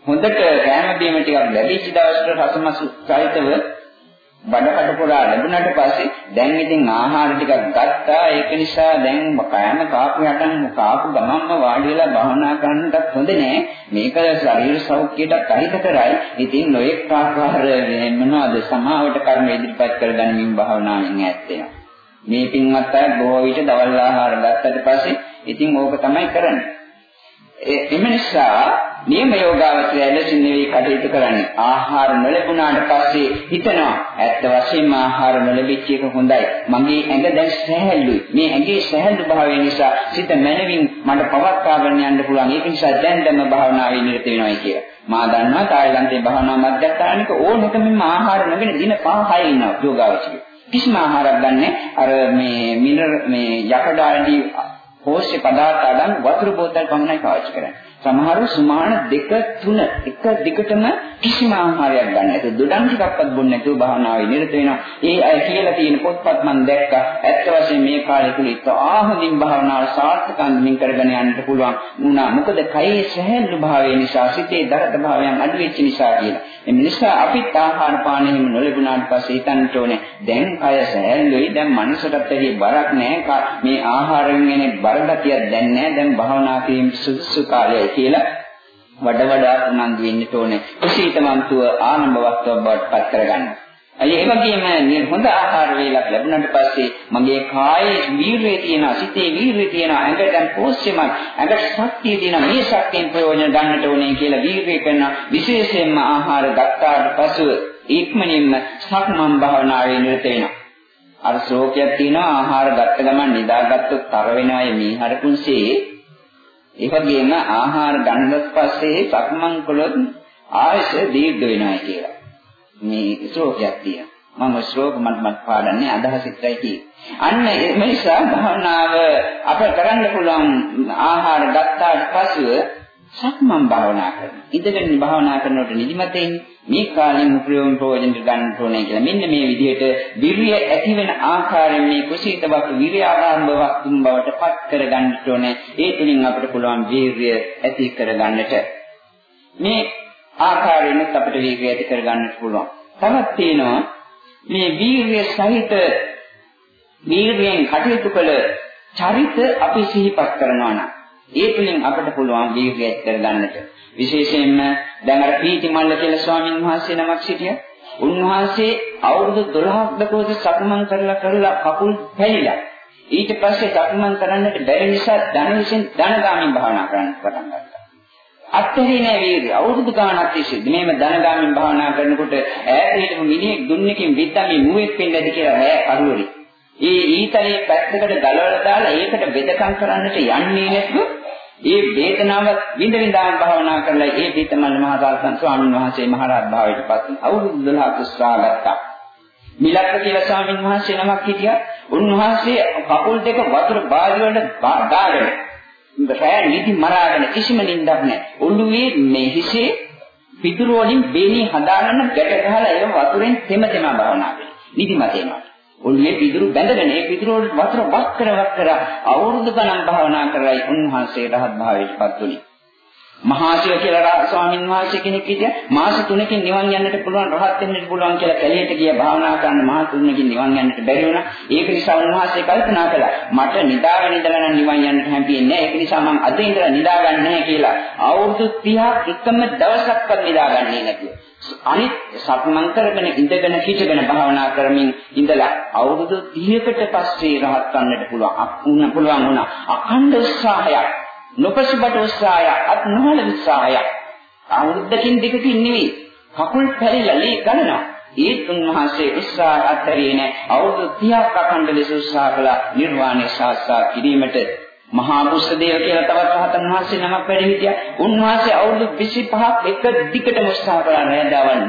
A: හොඳට කෑම බීම ටිකක් ලැබිච්ච දවසට රසමසු සහිතව බඩකට පුරා ලැබුණාට පස්සේ දැන් ඉතින් ආහාර ටිකක් ගත්තා. ඒක නිසා දැන් කෑම කාපු යටන් කාපු ගමන්ම වාඩි වෙලා භාවනා කරන්නටත් හොඳ නෑ. මේක ශරීර සෞඛ්‍යයට අහිත කරයි. ඉතින් නොඑක් ආකාර මොනවාද සමාවට කර්ම ඉදිරිපත් කරගනිමින් භාවනාවෙන් ඈත් වෙනවා. මේ පින්වත් අය බොහෝ විට දවල් ආහාර ගත්තට පස්සේ ඉතින් ඕක තමයි කරන්නේ. එම නිසා නියම යෝගාවචරය ලෙසින් නෙවෙයි කටයුතු කරන්නේ. ආහාර නොලැබුණාට පස්සේ හිතනවා ඇත්ත වශයෙන්ම ආහාර නොලැබිච්ච එක හොඳයි. මගේ ඇඟ දැන් සැහැල්ලුයි. මේ ඇඟේ සැහැල්ලු භාවය නිසා සිත මනවින් මට පවත්වාගෙන යන්න පුළුවන්. ඒක නිසා දැන් දැන් භාවනාවේ නිරත වෙනවා කියලා. මා දන්නවා තායිලන්තේ භාවනා මධ්‍යස්ථානික ඕනකමින්ම ආහාර නැගෙන දින 5 6 ඉන්නවා යෝගාවචරය. කිසිම ආහාරයක් ගන්න අර මේ මිනර මේ යකඩ ආදී පෝෂ්‍ය පදාර්ථ අඩන් වතුර බෝතල් පමණයි පාවිච්චි කරන්නේ. සමහරව සුමාන දෙක තුන එක දිගටම කිසිම ආහාරයක් ගන්න නැතුව දොඩම් ටිකක්වත් බොන්නේ නැතුව භාවනාවේ නිරත වෙනවා. ඒ අය කියලා තියෙන පොත්පත් මම දැක්කා. ඇත්ත වශයෙන්ම මේ කාලේ තුල ඉතාහදින් භාවනාව සාර්ථකවමින් කරගෙන යන්න පුළුවන් වුණා. මොකද කයේ සැහැල්ලු භාවය නිසා සිතේ දරත භාවයන් අඩු වෙච්ච නිසා කියලා. ඒ නිසා අපිත් ආහාර පාන හිම නොලැබුණාට පස්සේ හිතන්න ඕනේ දැන් කය සැහැල්ලුයි. දැන් මනසටත් ඇහි බරක් නැහැ. මේ ආහාරයෙන් එන බරගතියක් දැන් නැහැ. දැන් භාවනා කිරීම සුසු කාලයයි කියලා වඩ වඩා උනන්දු වෙන්න ඕනේ. කුසීතමන්තුව ආනන්ද වස්තුවක් බවට පත් කරගන්න. ඒ වගේම හොඳ ආහාර වේලක් ලැබුණාට පස්සේ මගේ කායේ වීරිය තියෙනවා, සිතේ වීරිය තියෙනවා, ඇඟට දැන් පෝෂ්‍යමත්, ඇඟට ශක්තිය තියෙනවා. මේ ශක්තියෙන් ප්‍රයෝජන ගන්නට ඕනේ කියලා වීරිය කරන විශේෂයෙන්ම ආහාර ගත්තාට පසුව ඉක්මනින්ම සක්මන් භාවනාවේ නිරත වෙනවා. අර ශ්ලෝකයක් තියෙනවා ආහාර ගත්ත ගමන් නිදාගත්තොත් තර වෙනාය මේ හරකුන්සේ ඒ වගේම ආහාර ගන්නත් පස්සේ සක්මන් කළොත් ආයස දීර්ඝ වෙනවා කියලා. මේ ශ්ලෝකයක් තියෙනවා. මම ශ්ලෝක මට මට පාඩන්නේ අදහස් එක්කයි කියන්නේ. අන්න ඒ නිසා භාවනාව අප කරන්න පුළුවන් ආහාර ගත්තාට පසුව සක්මන් භාවනා කරනවා. ඉඳගෙන භාවනා කරනකොට නිදිමතෙන් මේ කාලෙන් උපයෝග ප්‍රයෝජන ගන්න ඕනේ කියලා. මෙන්න මේ විදිහට විරිය ඇති වෙන ආකාරයෙන් මේ කුසීතවක් විරිය ආරම්භ වස්තුන් බවට පත් කර ගන්නට ඕනේ. ඒ තුලින් අපිට පුළුවන් වීරිය ඇති කර ගන්නට. මේ ආකාරයෙන් අපිට වීරිය ඇති කර ගන්නට පුළුවන්. තවත් තියෙනවා මේ වීරිය සහිත වීරියෙන් කටයුතු කළ චරිත අපි සිහිපත් කරනවා නම් ඒ තුලින් අපිට පුළුවන් වීර්යය කරගන්නට. විශේෂයෙන්ම දැන් අර පීති මල්ල කියලා ස්වාමීන් වහන්සේ නමක් සිටියා. උන්වහන්සේ අවුරුදු 12ක් දකෝද සක්මන් කරලා කරලා කකුල් පැලිලා. ඊට පස්සේ සක්මන් කරන්නට බැරි නිසා ධන විසින් ධනගාමින් භාවනා කරන්න පටන් ගත්තා. අත්හැරේ නෑ වීර්ය. අවුරුදු ගාණක් තිස්සේ මේම ධනගාමින් භාවනා කරනකොට ඈත හිටපු මිනිහෙක් දුන්නකින් විද්දාමේ මුවෙක් වෙන්නද කියලා ඈ කරුවරි. ඒ ඊතලයේ පැත්තකට ගලවලා දාලා ඒකට බෙදකම් කරන්නට යන්නේ නැතුව ඒ වේදනාව විඳ විඳාම භාවනා කරලා ඒ පිටමල් මහ සාසන් ස්වාමීන් වහන්සේ මහරහත් භාවයට පත් අවුරුදු 12ක් උත්සාහ ගත්තා. මිලක්ක කියලා ස්වාමීන් වහන්සේ නමක් හිටියා. උන්වහන්සේ කකුල් දෙක වතුර බාලි වලට දාගෙන රෑ නිදි මරාගෙන කිසිම නිින්දක් නැහැ. ඔළුවේ මේ හිසේ පිටුරු වලින් බේණි හදාගෙන ගැට ගහලා ඒ වතුරෙන් තෙම තෙම භාවනා කරනවා. නිදිමත එනවා. ඔළුවේ පිදුරු බැඳගෙන ඒ පිදුරු වල වතුර වක් කර වක් කර අවුරුදු ගණන් භාවනා කරයි උන්වහන්සේ රහත් භාවයට පත් වුණේ. මහාශිව කියලා ස්වාමීන් වහන්සේ කෙනෙක් හිටියා මාස 3කින් නිවන් යන්නට පුළුවන් රහත් වෙන්නට පුළුවන් කියලා කැලේට ගිය භාවනා කරන මාස 3කින් නිවන් යන්නට බැරි වුණා. ඒක නිසා උන්වහන්සේ කල්පනා කළා මට නිදාගෙන ඉඳලා නම් නිවන් යන්නට හැම්පියෙන්නේ නැහැ. ඒක නිසා මම අද ඉඳලා නිදාගන්නේ නැහැ කියලා. අවුරුදු 30ක් එකම දවසක්වත් නිදාගන්නේ නැතුව. අනිත් සක්මන් කරගෙන ඉඳගෙන හිටගෙන භාවනා කරමින් ඉඳලා අවුරුදු 30කට පස්සේ රහත් වන්නට පුළුවන්. පුළුවන් වුණා. අඛණ්ඩ උත්සාහයක් නොපසුබට උත්සාහයක් අත් නොහල උත්සාහයක්. අවුරුද්දකින් දෙකකින් නෙවෙයි. කකුල් පැරිලා ලී ගණනවා ඒත් උන්වහන්සේ උත්සාහ අත්හැරියේ නැහැ අවුරුදු 30ක් අඛණ්ඩ ලෙස උත්සාහ කළා. නිර්වාණය සාක්ෂාත් කිරීමට. මහා බුස්සදේව කියලා තවත් රහතන් වහන්සේ නමක් වැඩ හිටියා. උන්වහන්සේ අවුරුදු 25ක් එක දිගටම උත්සාහ කළා නෑදවල්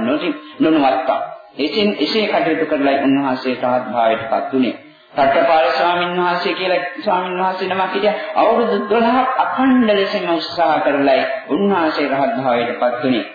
A: නොනවත්තා. එසින් එසේ කටයුතු කරලා උන්වහන්සේ රහත් භාවයට පත් වුණේ. රටපාල ස්වාමීන් වහන්සේ කියලා ස්වාමීන් වහන්සේ නමක් හිටියා. අවුරුදු 12ක් අඛණ්ඩ ලෙසම උත්සාහ කරලා උන්වහන්සේ රහත් භාවයට පත් වුණේ.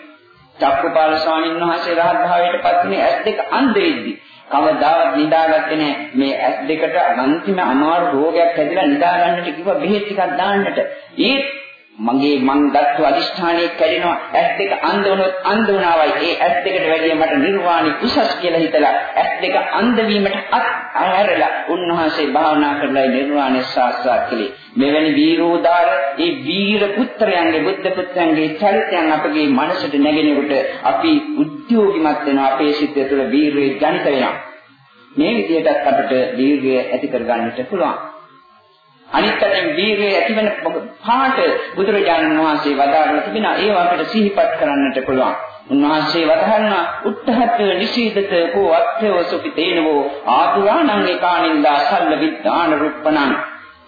A: චක්කපාල ස්වාමීන් වහන්සේ රහත් භාවයට පත් වුණේ ඇස් දෙක අන්ධ වෙද්දී. කවදාවත් නිදාගත්තේ නැහැ. මේ ඇස් දෙකට අන්තිම අමාරු රෝගයක් හැදිලා නිදා ගන්නට කිව්වා බෙහෙත් ටිකක් දාන්නට. ඒත් මගේ මං දත්තු අදිෂ්ඨානයේ කැඩෙනවා. ඇස් දෙක අන්ධ වුණොත් අන්ධ වුණාවයි. ඒ ඇස් දෙකට වැඩිය මට නිර්වාණි උසස් කියලා හිතලා ඇස් දෙක අන්ධ වීමට අත් අහැරලා උන්වහන්සේ භාවනා කරලා නිර්වාණය සාක්ෂාත් කළේ. මෙවැනි වීරෝදාර ඒ වීර පුත්‍රයන්ගේ බුද්ධ පුත්‍රයන්ගේ චරිතයන් අපගේ මනසට නැගෙනකොට අපි උද්‍යෝගිමත් වෙනවා. අපේ සිත තුළ වීරිය ජනිත වෙනවා. මේ විදිහටත් අපිට වීරිය ඇති කර ගන්නට පුළුවන්. අනිත් අතින් වීරිය ඇතිවෙන පාට බුදුරජාණන් වහන්සේ වදාරලා තිබෙනවා. ඒව අපිට සිහිපත් කරන්නට පුළුවන්. උන්වහන්සේ වදාහනවා උත්තහත් නිශීදත කෝ අත්ථව සුපිතේනවෝ ආතුරාණං ඒකානින්දා සල්ල විද්දාන රුප්පණං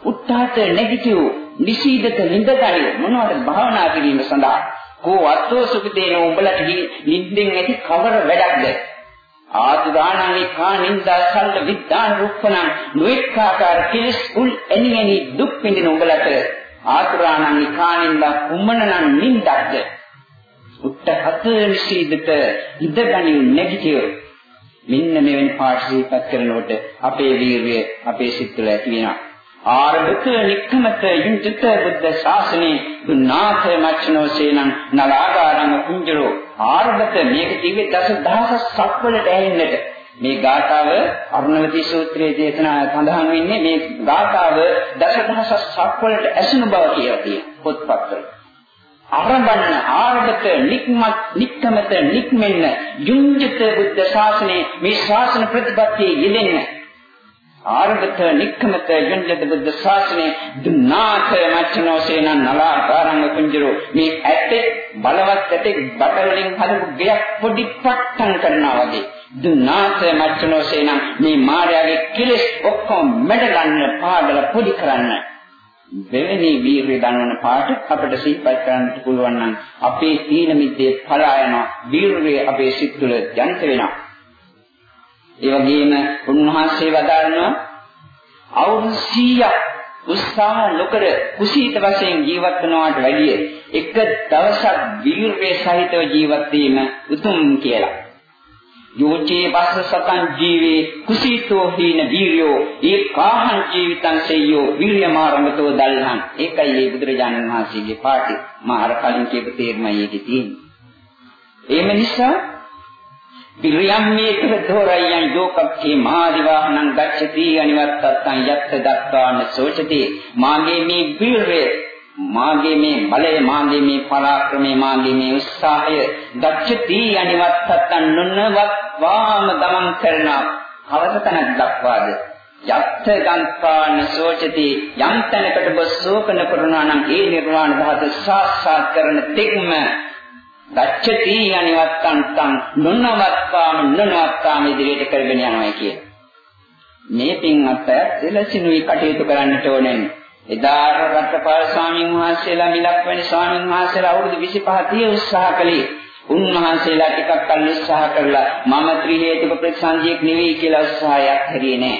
A: උත්තහත් නෙගටිව් නිශීදත නිඳගනි මොනවද භාවනා කිරීම සඳහා? කෝ අත්ථව සුපිතේනෝ උඹලට නිින්දෙන් ඇති කවර වැඩක්ද? ආතුරාණං ඒකානින්දා සල්ල විද්දාන රුප්පණං නොඑකාකාර කිලිස් උල් එනි එනි දුක් විඳින උඹලට ආතුරාණං ඒකානින්දා කුමනනම් නිින්දක්ද? උත්තහත නිසීදත ඉදගනි නෙගටිව් මෙන්න මෙවැනි පාඩ සිහිපත් කරනකොට අපේ වීර්යය අපේ සිත් තුළ ඇති වෙනවා. ආරභක නික්කමත යුන්ජිත බුද්ධ ශාසනේ දුනාථ මච්චනෝ සේනං නලාකාරං කුංජරෝ ආරභක මේක කිව්වේ දස දහසක් සත්වලට ඇහෙන්නට. මේ ගාථාව අරුණවති සූත්‍රයේ දේශනා සඳහන් වෙන්නේ මේ ගාථාව දස දහසක් සත්වලට ඇසුණු බව කියලා තියෙනවා පොත්පත්වල. ආරම්භන ආරම්භක නික්මත් නික්කමත නික්මෙන්න යුංජිත බුද්ධ ශාසනයේ මේ ශාසන ප්‍රතිපත්තියේ යෙදෙන්න ආරම්භක නික්කමත යුංජිත බුද්ධ ශාසනයේ දුනාත මච්චනෝසේන නලාකාරංග කුංජරෝ. මේ ඇත්තේ බලවත් ඇත්තේ බට වලින් හදපු ගයක් පොඩි පට්ටම් කරනවා වගේ. දුනාත මච්චනෝසේන මේ මායාවේ කෙලෙස් ඔක්කොම මෙඩලන්න පාඩල පොඩි කරන්න. දෙවෙනි වීර්ය දන්වන පාට අපිට සිහිපත් කරන්නට පුළුවන් නම් අපේ තීන මිද්දේ පලා යන වීර්යය අපේ සිත් තුළ ජනිත වෙනවා. ඒ වගේම උන්වහන්සේ වදාරනවා අවුරුදු 100ක් උත්සාහ නොකර කුසීත වශයෙන් ජීවත් වෙනවාට වැඩිය එක දවසක් වීර්යය සහිතව ජීවත් වීම උතුම් කියලා. යෝචේ වස්ස සතං ජීවේ කුසීතෝ හීන වීර්යෝ ඒකාහං ජීවිතං සෙය්‍යෝ වීර්යමාරමතෝ දල්හං. ඒකයි මේ බුදුරජාණන් වහන්සේගේ පාටි මා අර කලින් කියපු තේරුමයි ඒකේ තියෙන්නේ. ඒ නිසා විරියම් මේක දෝරයන් යෝකක්ඛේ මාදිවාහනං ගච්ඡති අනිවත්තත්තං යත්ත දත්තාන සෝචති. මාගේ මේ වීර්යය මාගේ මේ බලය මාගේ මේ පරාක්‍රමය මාගේ මේ උත්සාහය දක්ෂති අනිවත්තත්තන් නොනවත් වාම ගමන් කරන අවසතනක් දක්වාද? යත්ථ ගන්පාන සෝචති. යම් තැනකට බ ශෝකන කරුණා නම් ඒ නිර්වාණ ධාතු සාක්ෂාත් කරන තෙක්ම දච්චති අනිවත්තන්තං නොනවත්වාම නොනවත්වාම ඉදිරියට කරගෙන යනවා කිය. මේ පින්වත් එලසිනුයි කටයුතු කරන්නට ඕනේ. එදා රත්පාල ස්වාමීන් වහන්සේලා මිලක් වැනි ස්වාමීන් වහන්සේලා අවුරුදු 25 30 උත්සාහ කළේ. උන්වහන්සේලා ටිකක් කල් උත්සාහ කරලා මම ත්‍රි හේතුක ප්‍රතිසංජීක් නෙවෙයි කියලා උත්සාහයක් හැරියේ නෑ.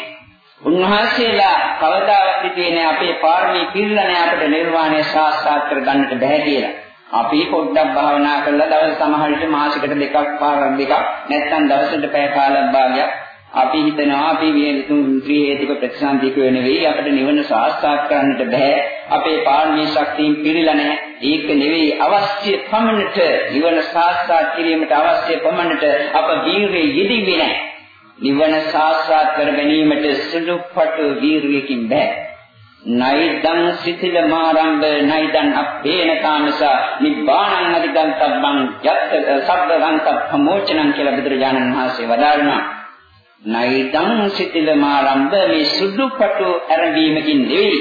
A: උන්වහන්සේලා කවදාවත් හිතුවේ නෑ අපේ පාරමී පිළිලා නෑ අපිට නිර්වාණය සාක්ෂාත් කර ගන්නට බැහැ කියලා. අපි පොඩ්ඩක් භාවනා කරලා දවස් සමහරට මාසෙකට දෙකක් පාරක් දෙකක් නැත්නම් දවසකට පැය කාලක් භාගයක් අපි හිතනවා අපි මේ ත්‍රි හේතුක ප්‍රතිසන්දික වෙනෙවෙයි අපිට නිවන සාක්ෂාත් කරන්නට බෑ. අපේ පාරමී ශක්තියින් පිළිලා නැහැ. ඒක නෙවෙයි අවශ්‍ය පමණට නිවන සාක්ෂාත් කිරීමට අවශ්‍ය පමණට අප වීරිය යෙදෙන්නේ නැහැ. නිවන සාක්ෂාත් කර ගැනීමට සුළුපටු වීරියකින් බෑ. නයිදං සිතිල මාරම්භ නයිදං අපේන කාමස නිබ්බාණං අධිගන්තබ්බං යත් සබ්බ ගන්ත ප්‍රමෝචනං කියලා බුදුරජාණන් වහන්සේ වදාළනවා. නයිදං සිතිල මාරම්භ මේ සුදුපටු ආරම්භීමකින් නෙවෙයි.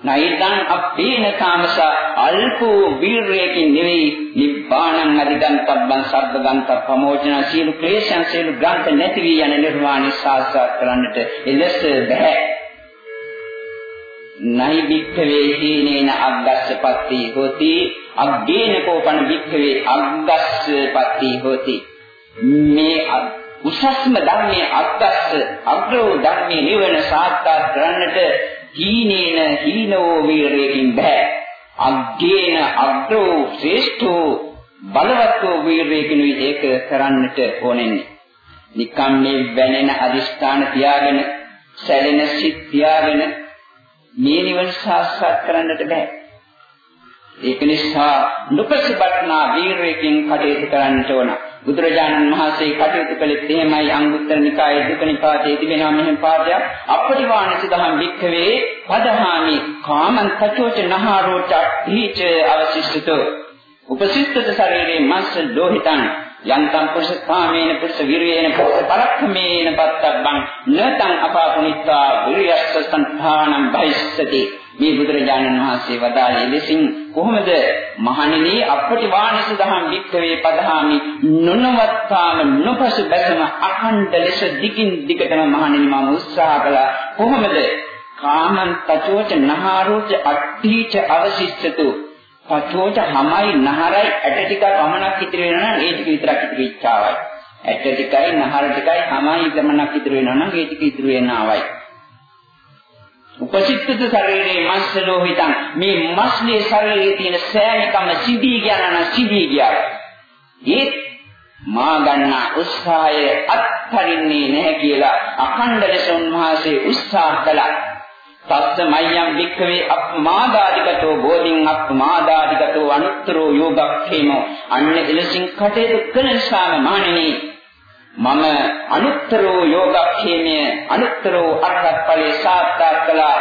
A: නයිදං අපේන කාමස අල්පෝ වීරයකින් නෙවෙයි නිබ්බාණං අධිගන්තබ්බං සබ්බගන්ත ප්‍රමෝචන සියලු ක්ලේශයන් සියලු ග්‍රන්ථ නැති වී යන නිර්වාණය සාක්ෂාත් කරන්නට එලෙස බෑ නයි භික්ඛවේ හීනේන අග්ගස්සපත්ති හෝති. අග්ගේන කෝපන භික්ඛවේ අග්ගස්සපත්ති හෝති. මේ උසස්ම ධර්මයේ අත්ස්ස අග්‍රෝ ධර්මයේ නිවන සාක්ෂාත් කරන්නට හීනේන හීනෝ වීරයෙන් බෑ. අග්ගේන අග්‍රෝ ශ්‍රේෂ්ඨෝ බලවත්ෝ වීරයෙන් ඒක කරන්නට ඕනෙන්නේ. නිකම් මේ වැනෙන අදිෂ්ඨාන තියාගෙන සැලෙන සිත් තියාගෙන මේ නිවන සාක්ෂාත් කරන්නට බෑ ඒක නිසා නුපසබත්නා වීරයෙන් කටයුතු කරන්නට ඕන. බුදුරජාණන් වහන්සේ කටයුතු කළෙත් එහෙමයි අංගුත්තර නිකායේ දුක නිපාතයේ තිබෙනවා මෙහෙම පාඩයක්. අපරිවාණ සිදහම් වික්ඛවේ පදහාමි කාමං තචෝච නහරෝච හිච අවශිෂ්ඨතෝ උපසිට්ඨත ශරීරේ මස්ස ලෝහිතං යන්තම් පුරුෂ කාමේන පුරුෂ විරේන පුරුෂ පරක්ඛමේන පත්තබ්බං නතං අපාපුනිත්වා විරියස්ස සංධානං භයිස්සති මේ බුදුරජාණන් වහන්සේ වදාළේ ලෙසින් කොහොමද මහණෙනි අපටිවාණස දහම් වික්කවේ පදහාමි නොනවත්තාම නොපසු බැසම අඛණ්ඩ ලෙස දිගින් දිගටම මහණෙනි මම උත්සාහ කළා. කොහොමද? කාමං තචෝච නහාරෝච අට්ඨීච අවසිස්සතු පචෝච හමයි නහරයි ඇට ටික පමණක් ඉතිරි වෙනවා නම් ඒ ටික විතරක් ඉතිරි ඉච්ඡාවයි ඇට ටිකයි නහර ටිකයි හමයි පමණක් ඉතිරි වෙනවා නම් ඒ ටික ඉතිරි වෙනවයි උපසිද්ධ ශරීරයේ මස්ස ලෝහිතං මේ මස්ලේ ශරීරයේ තියෙන සෑමකම සිදී ගියාන සිදී ගියා. ඒ මා ගන්නා උත්සාහය අත්හරින්නේ නැහැ කියලා අඛණ්ඩ ලෙස උන්වහන්සේ උත්සාහ කළා. තත්ත මයම් වික්කවේ අප්මාදාදිකතෝ බෝධින් අප්මාදාදිකතෝ අනුත්තරෝ යෝගක්ඛේමෝ. අන්න එලෙසින් කටයුතු කළ නිසාම මානෙනි මම අනුත්තරෝ යෝගක්ඛේමය අනුත්තරෝ අරහත් ඵලේ සාක්ෂාත් කළා.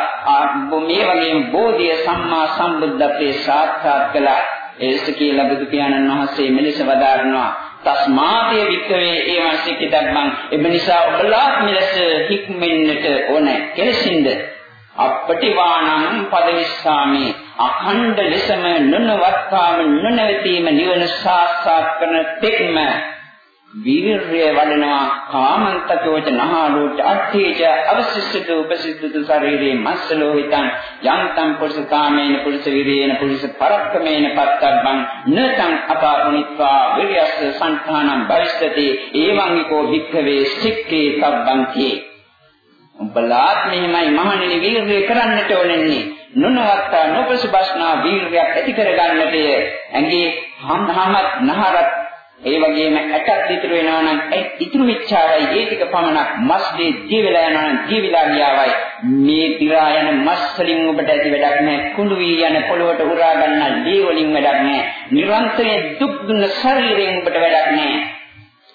A: මේ වගේ බෝධිය සම්මා සම්බුද්ධත්වයේ සාක්ෂාත් කළා. ඒස කියලා බුදු පියාණන් වහන්සේ මෙලෙස වදාරනවා. තස්මාතේ වික්කවේ ඒවං සික්කිතබ්බං එබ නිසා ඔබලා මෙලෙස හික්මෙන්නට ඕනේ කෙලසින්ද? අපටිවාණං පදවිස්සාමි. අඛණ්ඩ ලෙසම නොනවත්තාම නොනවතීම නිවන සාක්ෂාත් කරන තෙක්ම. වීර්ය වඩනවා කාමන්තකෝච නහාලෝච අට්ඨේච අවසිස්සතු උපසිද්ධතු ශරීරේ මස්සලෝහිතං යන්තම් පුරුෂ කාමේන පුරුෂ විරේන පුරුෂ පරක්කමේන පත්තබ්බං නතං අපාපුනිත්වා විරියස්ස සංඛානං භවිෂ්‍යති එවං ඊකෝ භික්ඛවේ සික්ඛේ තබ්බං කේ උඹලාත් මෙහිමයි මහණෙනි වීර්ය කරන්නට ඕනෙන්නේ. නුනවත්තා නොපසුබස්නා වීර්යයක් ඇති කරගන්නටය ඇඟේ හම්හමත් නහරත් ඒ වගේම ඇටක් ඉතුරු වෙනවා නම් ඒ ඉතුරු වෙච්චාවයි. ඒ ටික පමණක් මස් දෙේ දී වෙලා යනවා නම් දී වෙලා ගියාවයි. මේ දිරා යන මස් වලින් ඔබට ඇති වැඩක් නැහැ. කුණු වී යන පොළොවට උරා ගන්න දී වලින් වැඩක් නැහැ. නිරන්තරයෙන් දුක් දුන්න ශරීරයෙන් ඔබට වැඩක් නැහැ.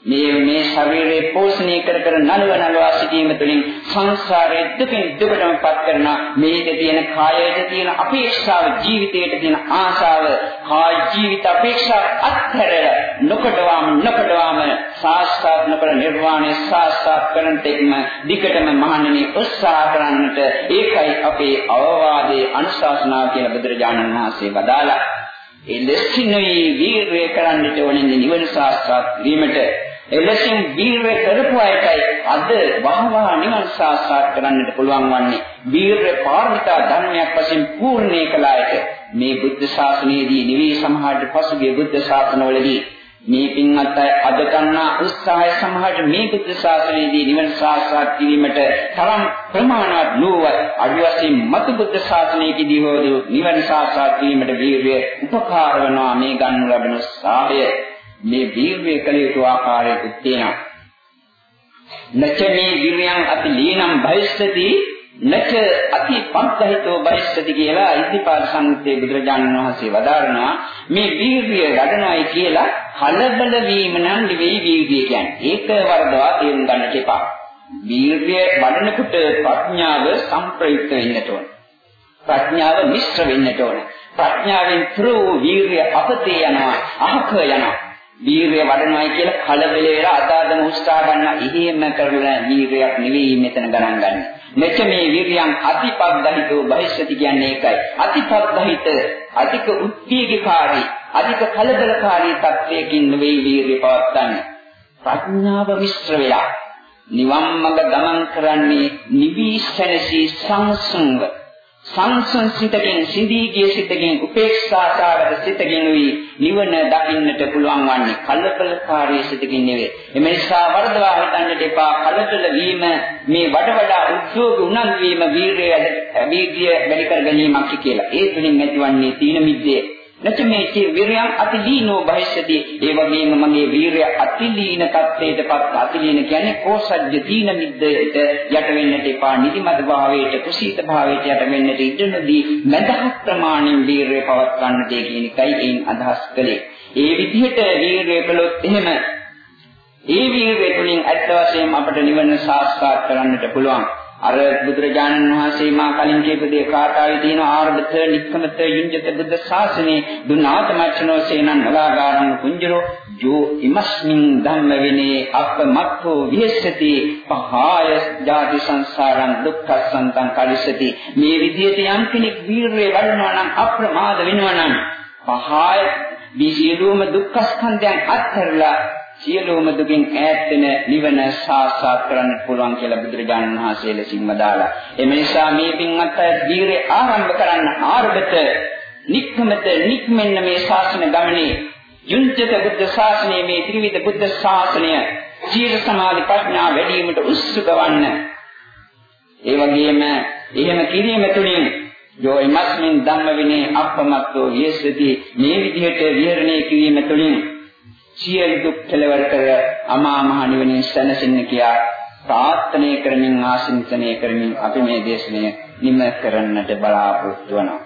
A: මේ මේ ශරීරේ පෝෂණය කර කර නලව නලවා සිටීම තුළින් සංසාරයේ දුකින් දුකටම පත් කරන මේක තියෙන කායයට තියෙන අපේක්ෂාව ජීවිතයට තියෙන ආශාව කාය ජීවිත අපේක්ෂාව අත්හැරලා නොකඩවාම නොකඩවාම සාස්ත්‍ර නොකර නිර්වාණය සාස්ත්‍ර කරන තෙක්ම දිගටම මහණෙනි උත්සාහ කරන්නට ඒකයි අපේ අවවාදයේ අනුශාසනාව කියලා බුදුරජාණන් වහන්සේ වදාලා ඒ ලෙසිනුයි වීරය කරන්නට ඕනේ නිවන සාස්ත්‍රාත් වීමට එලෙසින් වීරය කරපු අයටයි අද වහවහ නිවන් සාක්ෂාත් කරන්නට පුළුවන් වන්නේ. වීරය පාරමිතා ධර්මයක් වශයෙන් පූර්ණේ කළ අයට මේ බුද්ධ ශාසනයේදී නිවී සමහරට පසුගිය බුද්ධ ශාසනවලදී මේ පින්වත් අය අද ගන්නා උත්සාහය සමහරට මේ බුද්ධ ශාසනයේදී නිවන සාක්ෂාත් කිරීමට තරම් ප්‍රමාණවත් නොවත් අඩු වශයෙන් මතු බුද්ධ ශාසනයේදී හෝ නිවන සාක්ෂාත් කිරීමට වීරිය උපකාර වනවා. මේ ගන්නු ලබන සාහය මේ වීර්යය කළ යුතු ආකාරයකුත් තියෙනවා. නච මේ විරියං අති ලීනම් භයස්සති නච අති පන්තහිතෝ භයස්සති කියලා ඉතිපාද සංගතේ බුදුරජාණන් වහන්සේ වදාරනවා මේ වීර්යය වඩනවායි කියලා කලබල වීම නම් නෙවෙයි වීර්යය කියන්නේ. ඒක වරදවා තේරුම් ගන්නට එපා. වීර්යය වඩනකොට ප්‍රඥාව සම්ප්‍රයුක්ත වෙන්නට ඕන. ප්‍රඥාව මිශ්‍ර වෙන්නට ඕන. ප්‍රඥාවෙන් තුරු වීර්යය අපතේ යනවා, අහක යනවා. වීරය වඩනවායි කියලා කලබල වෙලා අදාදම උත්සාහ ගන්න ඉහිම කරන වීරයක් නෙවෙයි මෙතන ගණන් ගන්න. මෙච්ච මේ වීරියන් අතිපද්දහිතෝ බහිස්සති කියන්නේ ඒකයි. අතිපද්දහිත අධික උද්වේගකාරී අධික කලබලකාරී තත්වයකින් නෙවෙයි වීරිය පවත්න්නේ. ප්‍රඥාව මිශ්‍ර වෙලා නිවන් මඟ ගමන් කරන්නේ නිවිසනසී සංසුන්ව සංසං සිතකින් සිඳී ගිය සිතකින් උපේක්ෂාකාරක සිතකින් වී නිවන දකින්නට පුළුවන් වන්නේ කලබලකාරී සිතකින් නෙවෙයි. එමේ නිසා වර්ධවා හිතන්නට එපා කලබල වීම මේ වඩ වඩා උද්‍යෝග උනන්දු වීම වීරිය වීර්ය වැඩි කර ගැනීමක් කියලා. ඒ තුලින් ඇතිවන්නේ තීන මිද්දේ නැත්මේ විරයන් අතිලීනෝ භවිෂ්‍යති. ඒ වගේම මගේ වීරය අතිලීන තත්ත්වයටපත් අතිලීන කියන්නේ කෝසජ්‍ය තීන මිද්දයට යට වෙන්නට එපා. නිදිමත භාවයට කුසීත භාවයට යට වෙන්නට ඉඩ නොදී මදහත් ප්‍රමාණයෙන් වීරය පවත් ගන්නට කියන එකයි එයින් අදහස් කළේ. ඒ විදිහට වීරය කළොත් එහෙම ඒ වීරය තුළින් ඇත්ත වශයෙන්ම අපට නිවන සාක්ෂාත් කරන්නට පුළුවන්. අර බුදුරජාණන් වහන්සේ මා කලින් කියපු දේ කාටාවේ තියෙන ආරබත නික්කමත යුඤ්ජත බුද්ධ ශාසනේ දුනාත මච්චනෝ සේනං නලාගාරං කුංජරෝ යෝ ඉමස්මින් ධම්ම විනේ අපමත්තෝ විහෙස්සති පහාය ජාති සංසාරං දුක්ඛසන්තං කලිසති මේ විදිහට යම් කෙනෙක් වීරය වඩනවා නම් අප්‍රමාද වෙනවා නම් පහාය මේ සියලුම දුක්ඛ ස්කන්ධයන් අත්හැරලා සියලුම දුකින් ඈත් වෙන නිවන සාක්ෂාත් කරන්න පුළුවන් කියලා බුදුරජාණන් වහන්සේ ලෙසින්ම දාලා. ඒ නිසා මේ පින්වත් අය දීර්ය ආරම්භ කරන්න ආරබත නික්කමත නික්මෙන්න මේ ශාසන ගමනේ යුන්ජක බුද්ධ ශාසනයේ මේ ත්‍රිවිධ බුද්ධ ශාසනය සීල සමාධි ප්‍රඥා වැඩි වීමට උත්සුක වන්න. ඒ වගේම එහෙම කිරීම තුළින් යෝ ඉමස්මින් ධම්ම විනේ අපමත්තෝ යේසති මේ විදිහට විහරණය කිරීම තුළින් සියලු දුක් කෙලවර කර අමා මහ නිවනින් සැනසෙන්න කියා ප්‍රාර්ථනා කරමින් ආශිංසනය කරමින් අපි මේ දේශනය නිම කරන්නට බලාපොරොත්තු වෙනවා.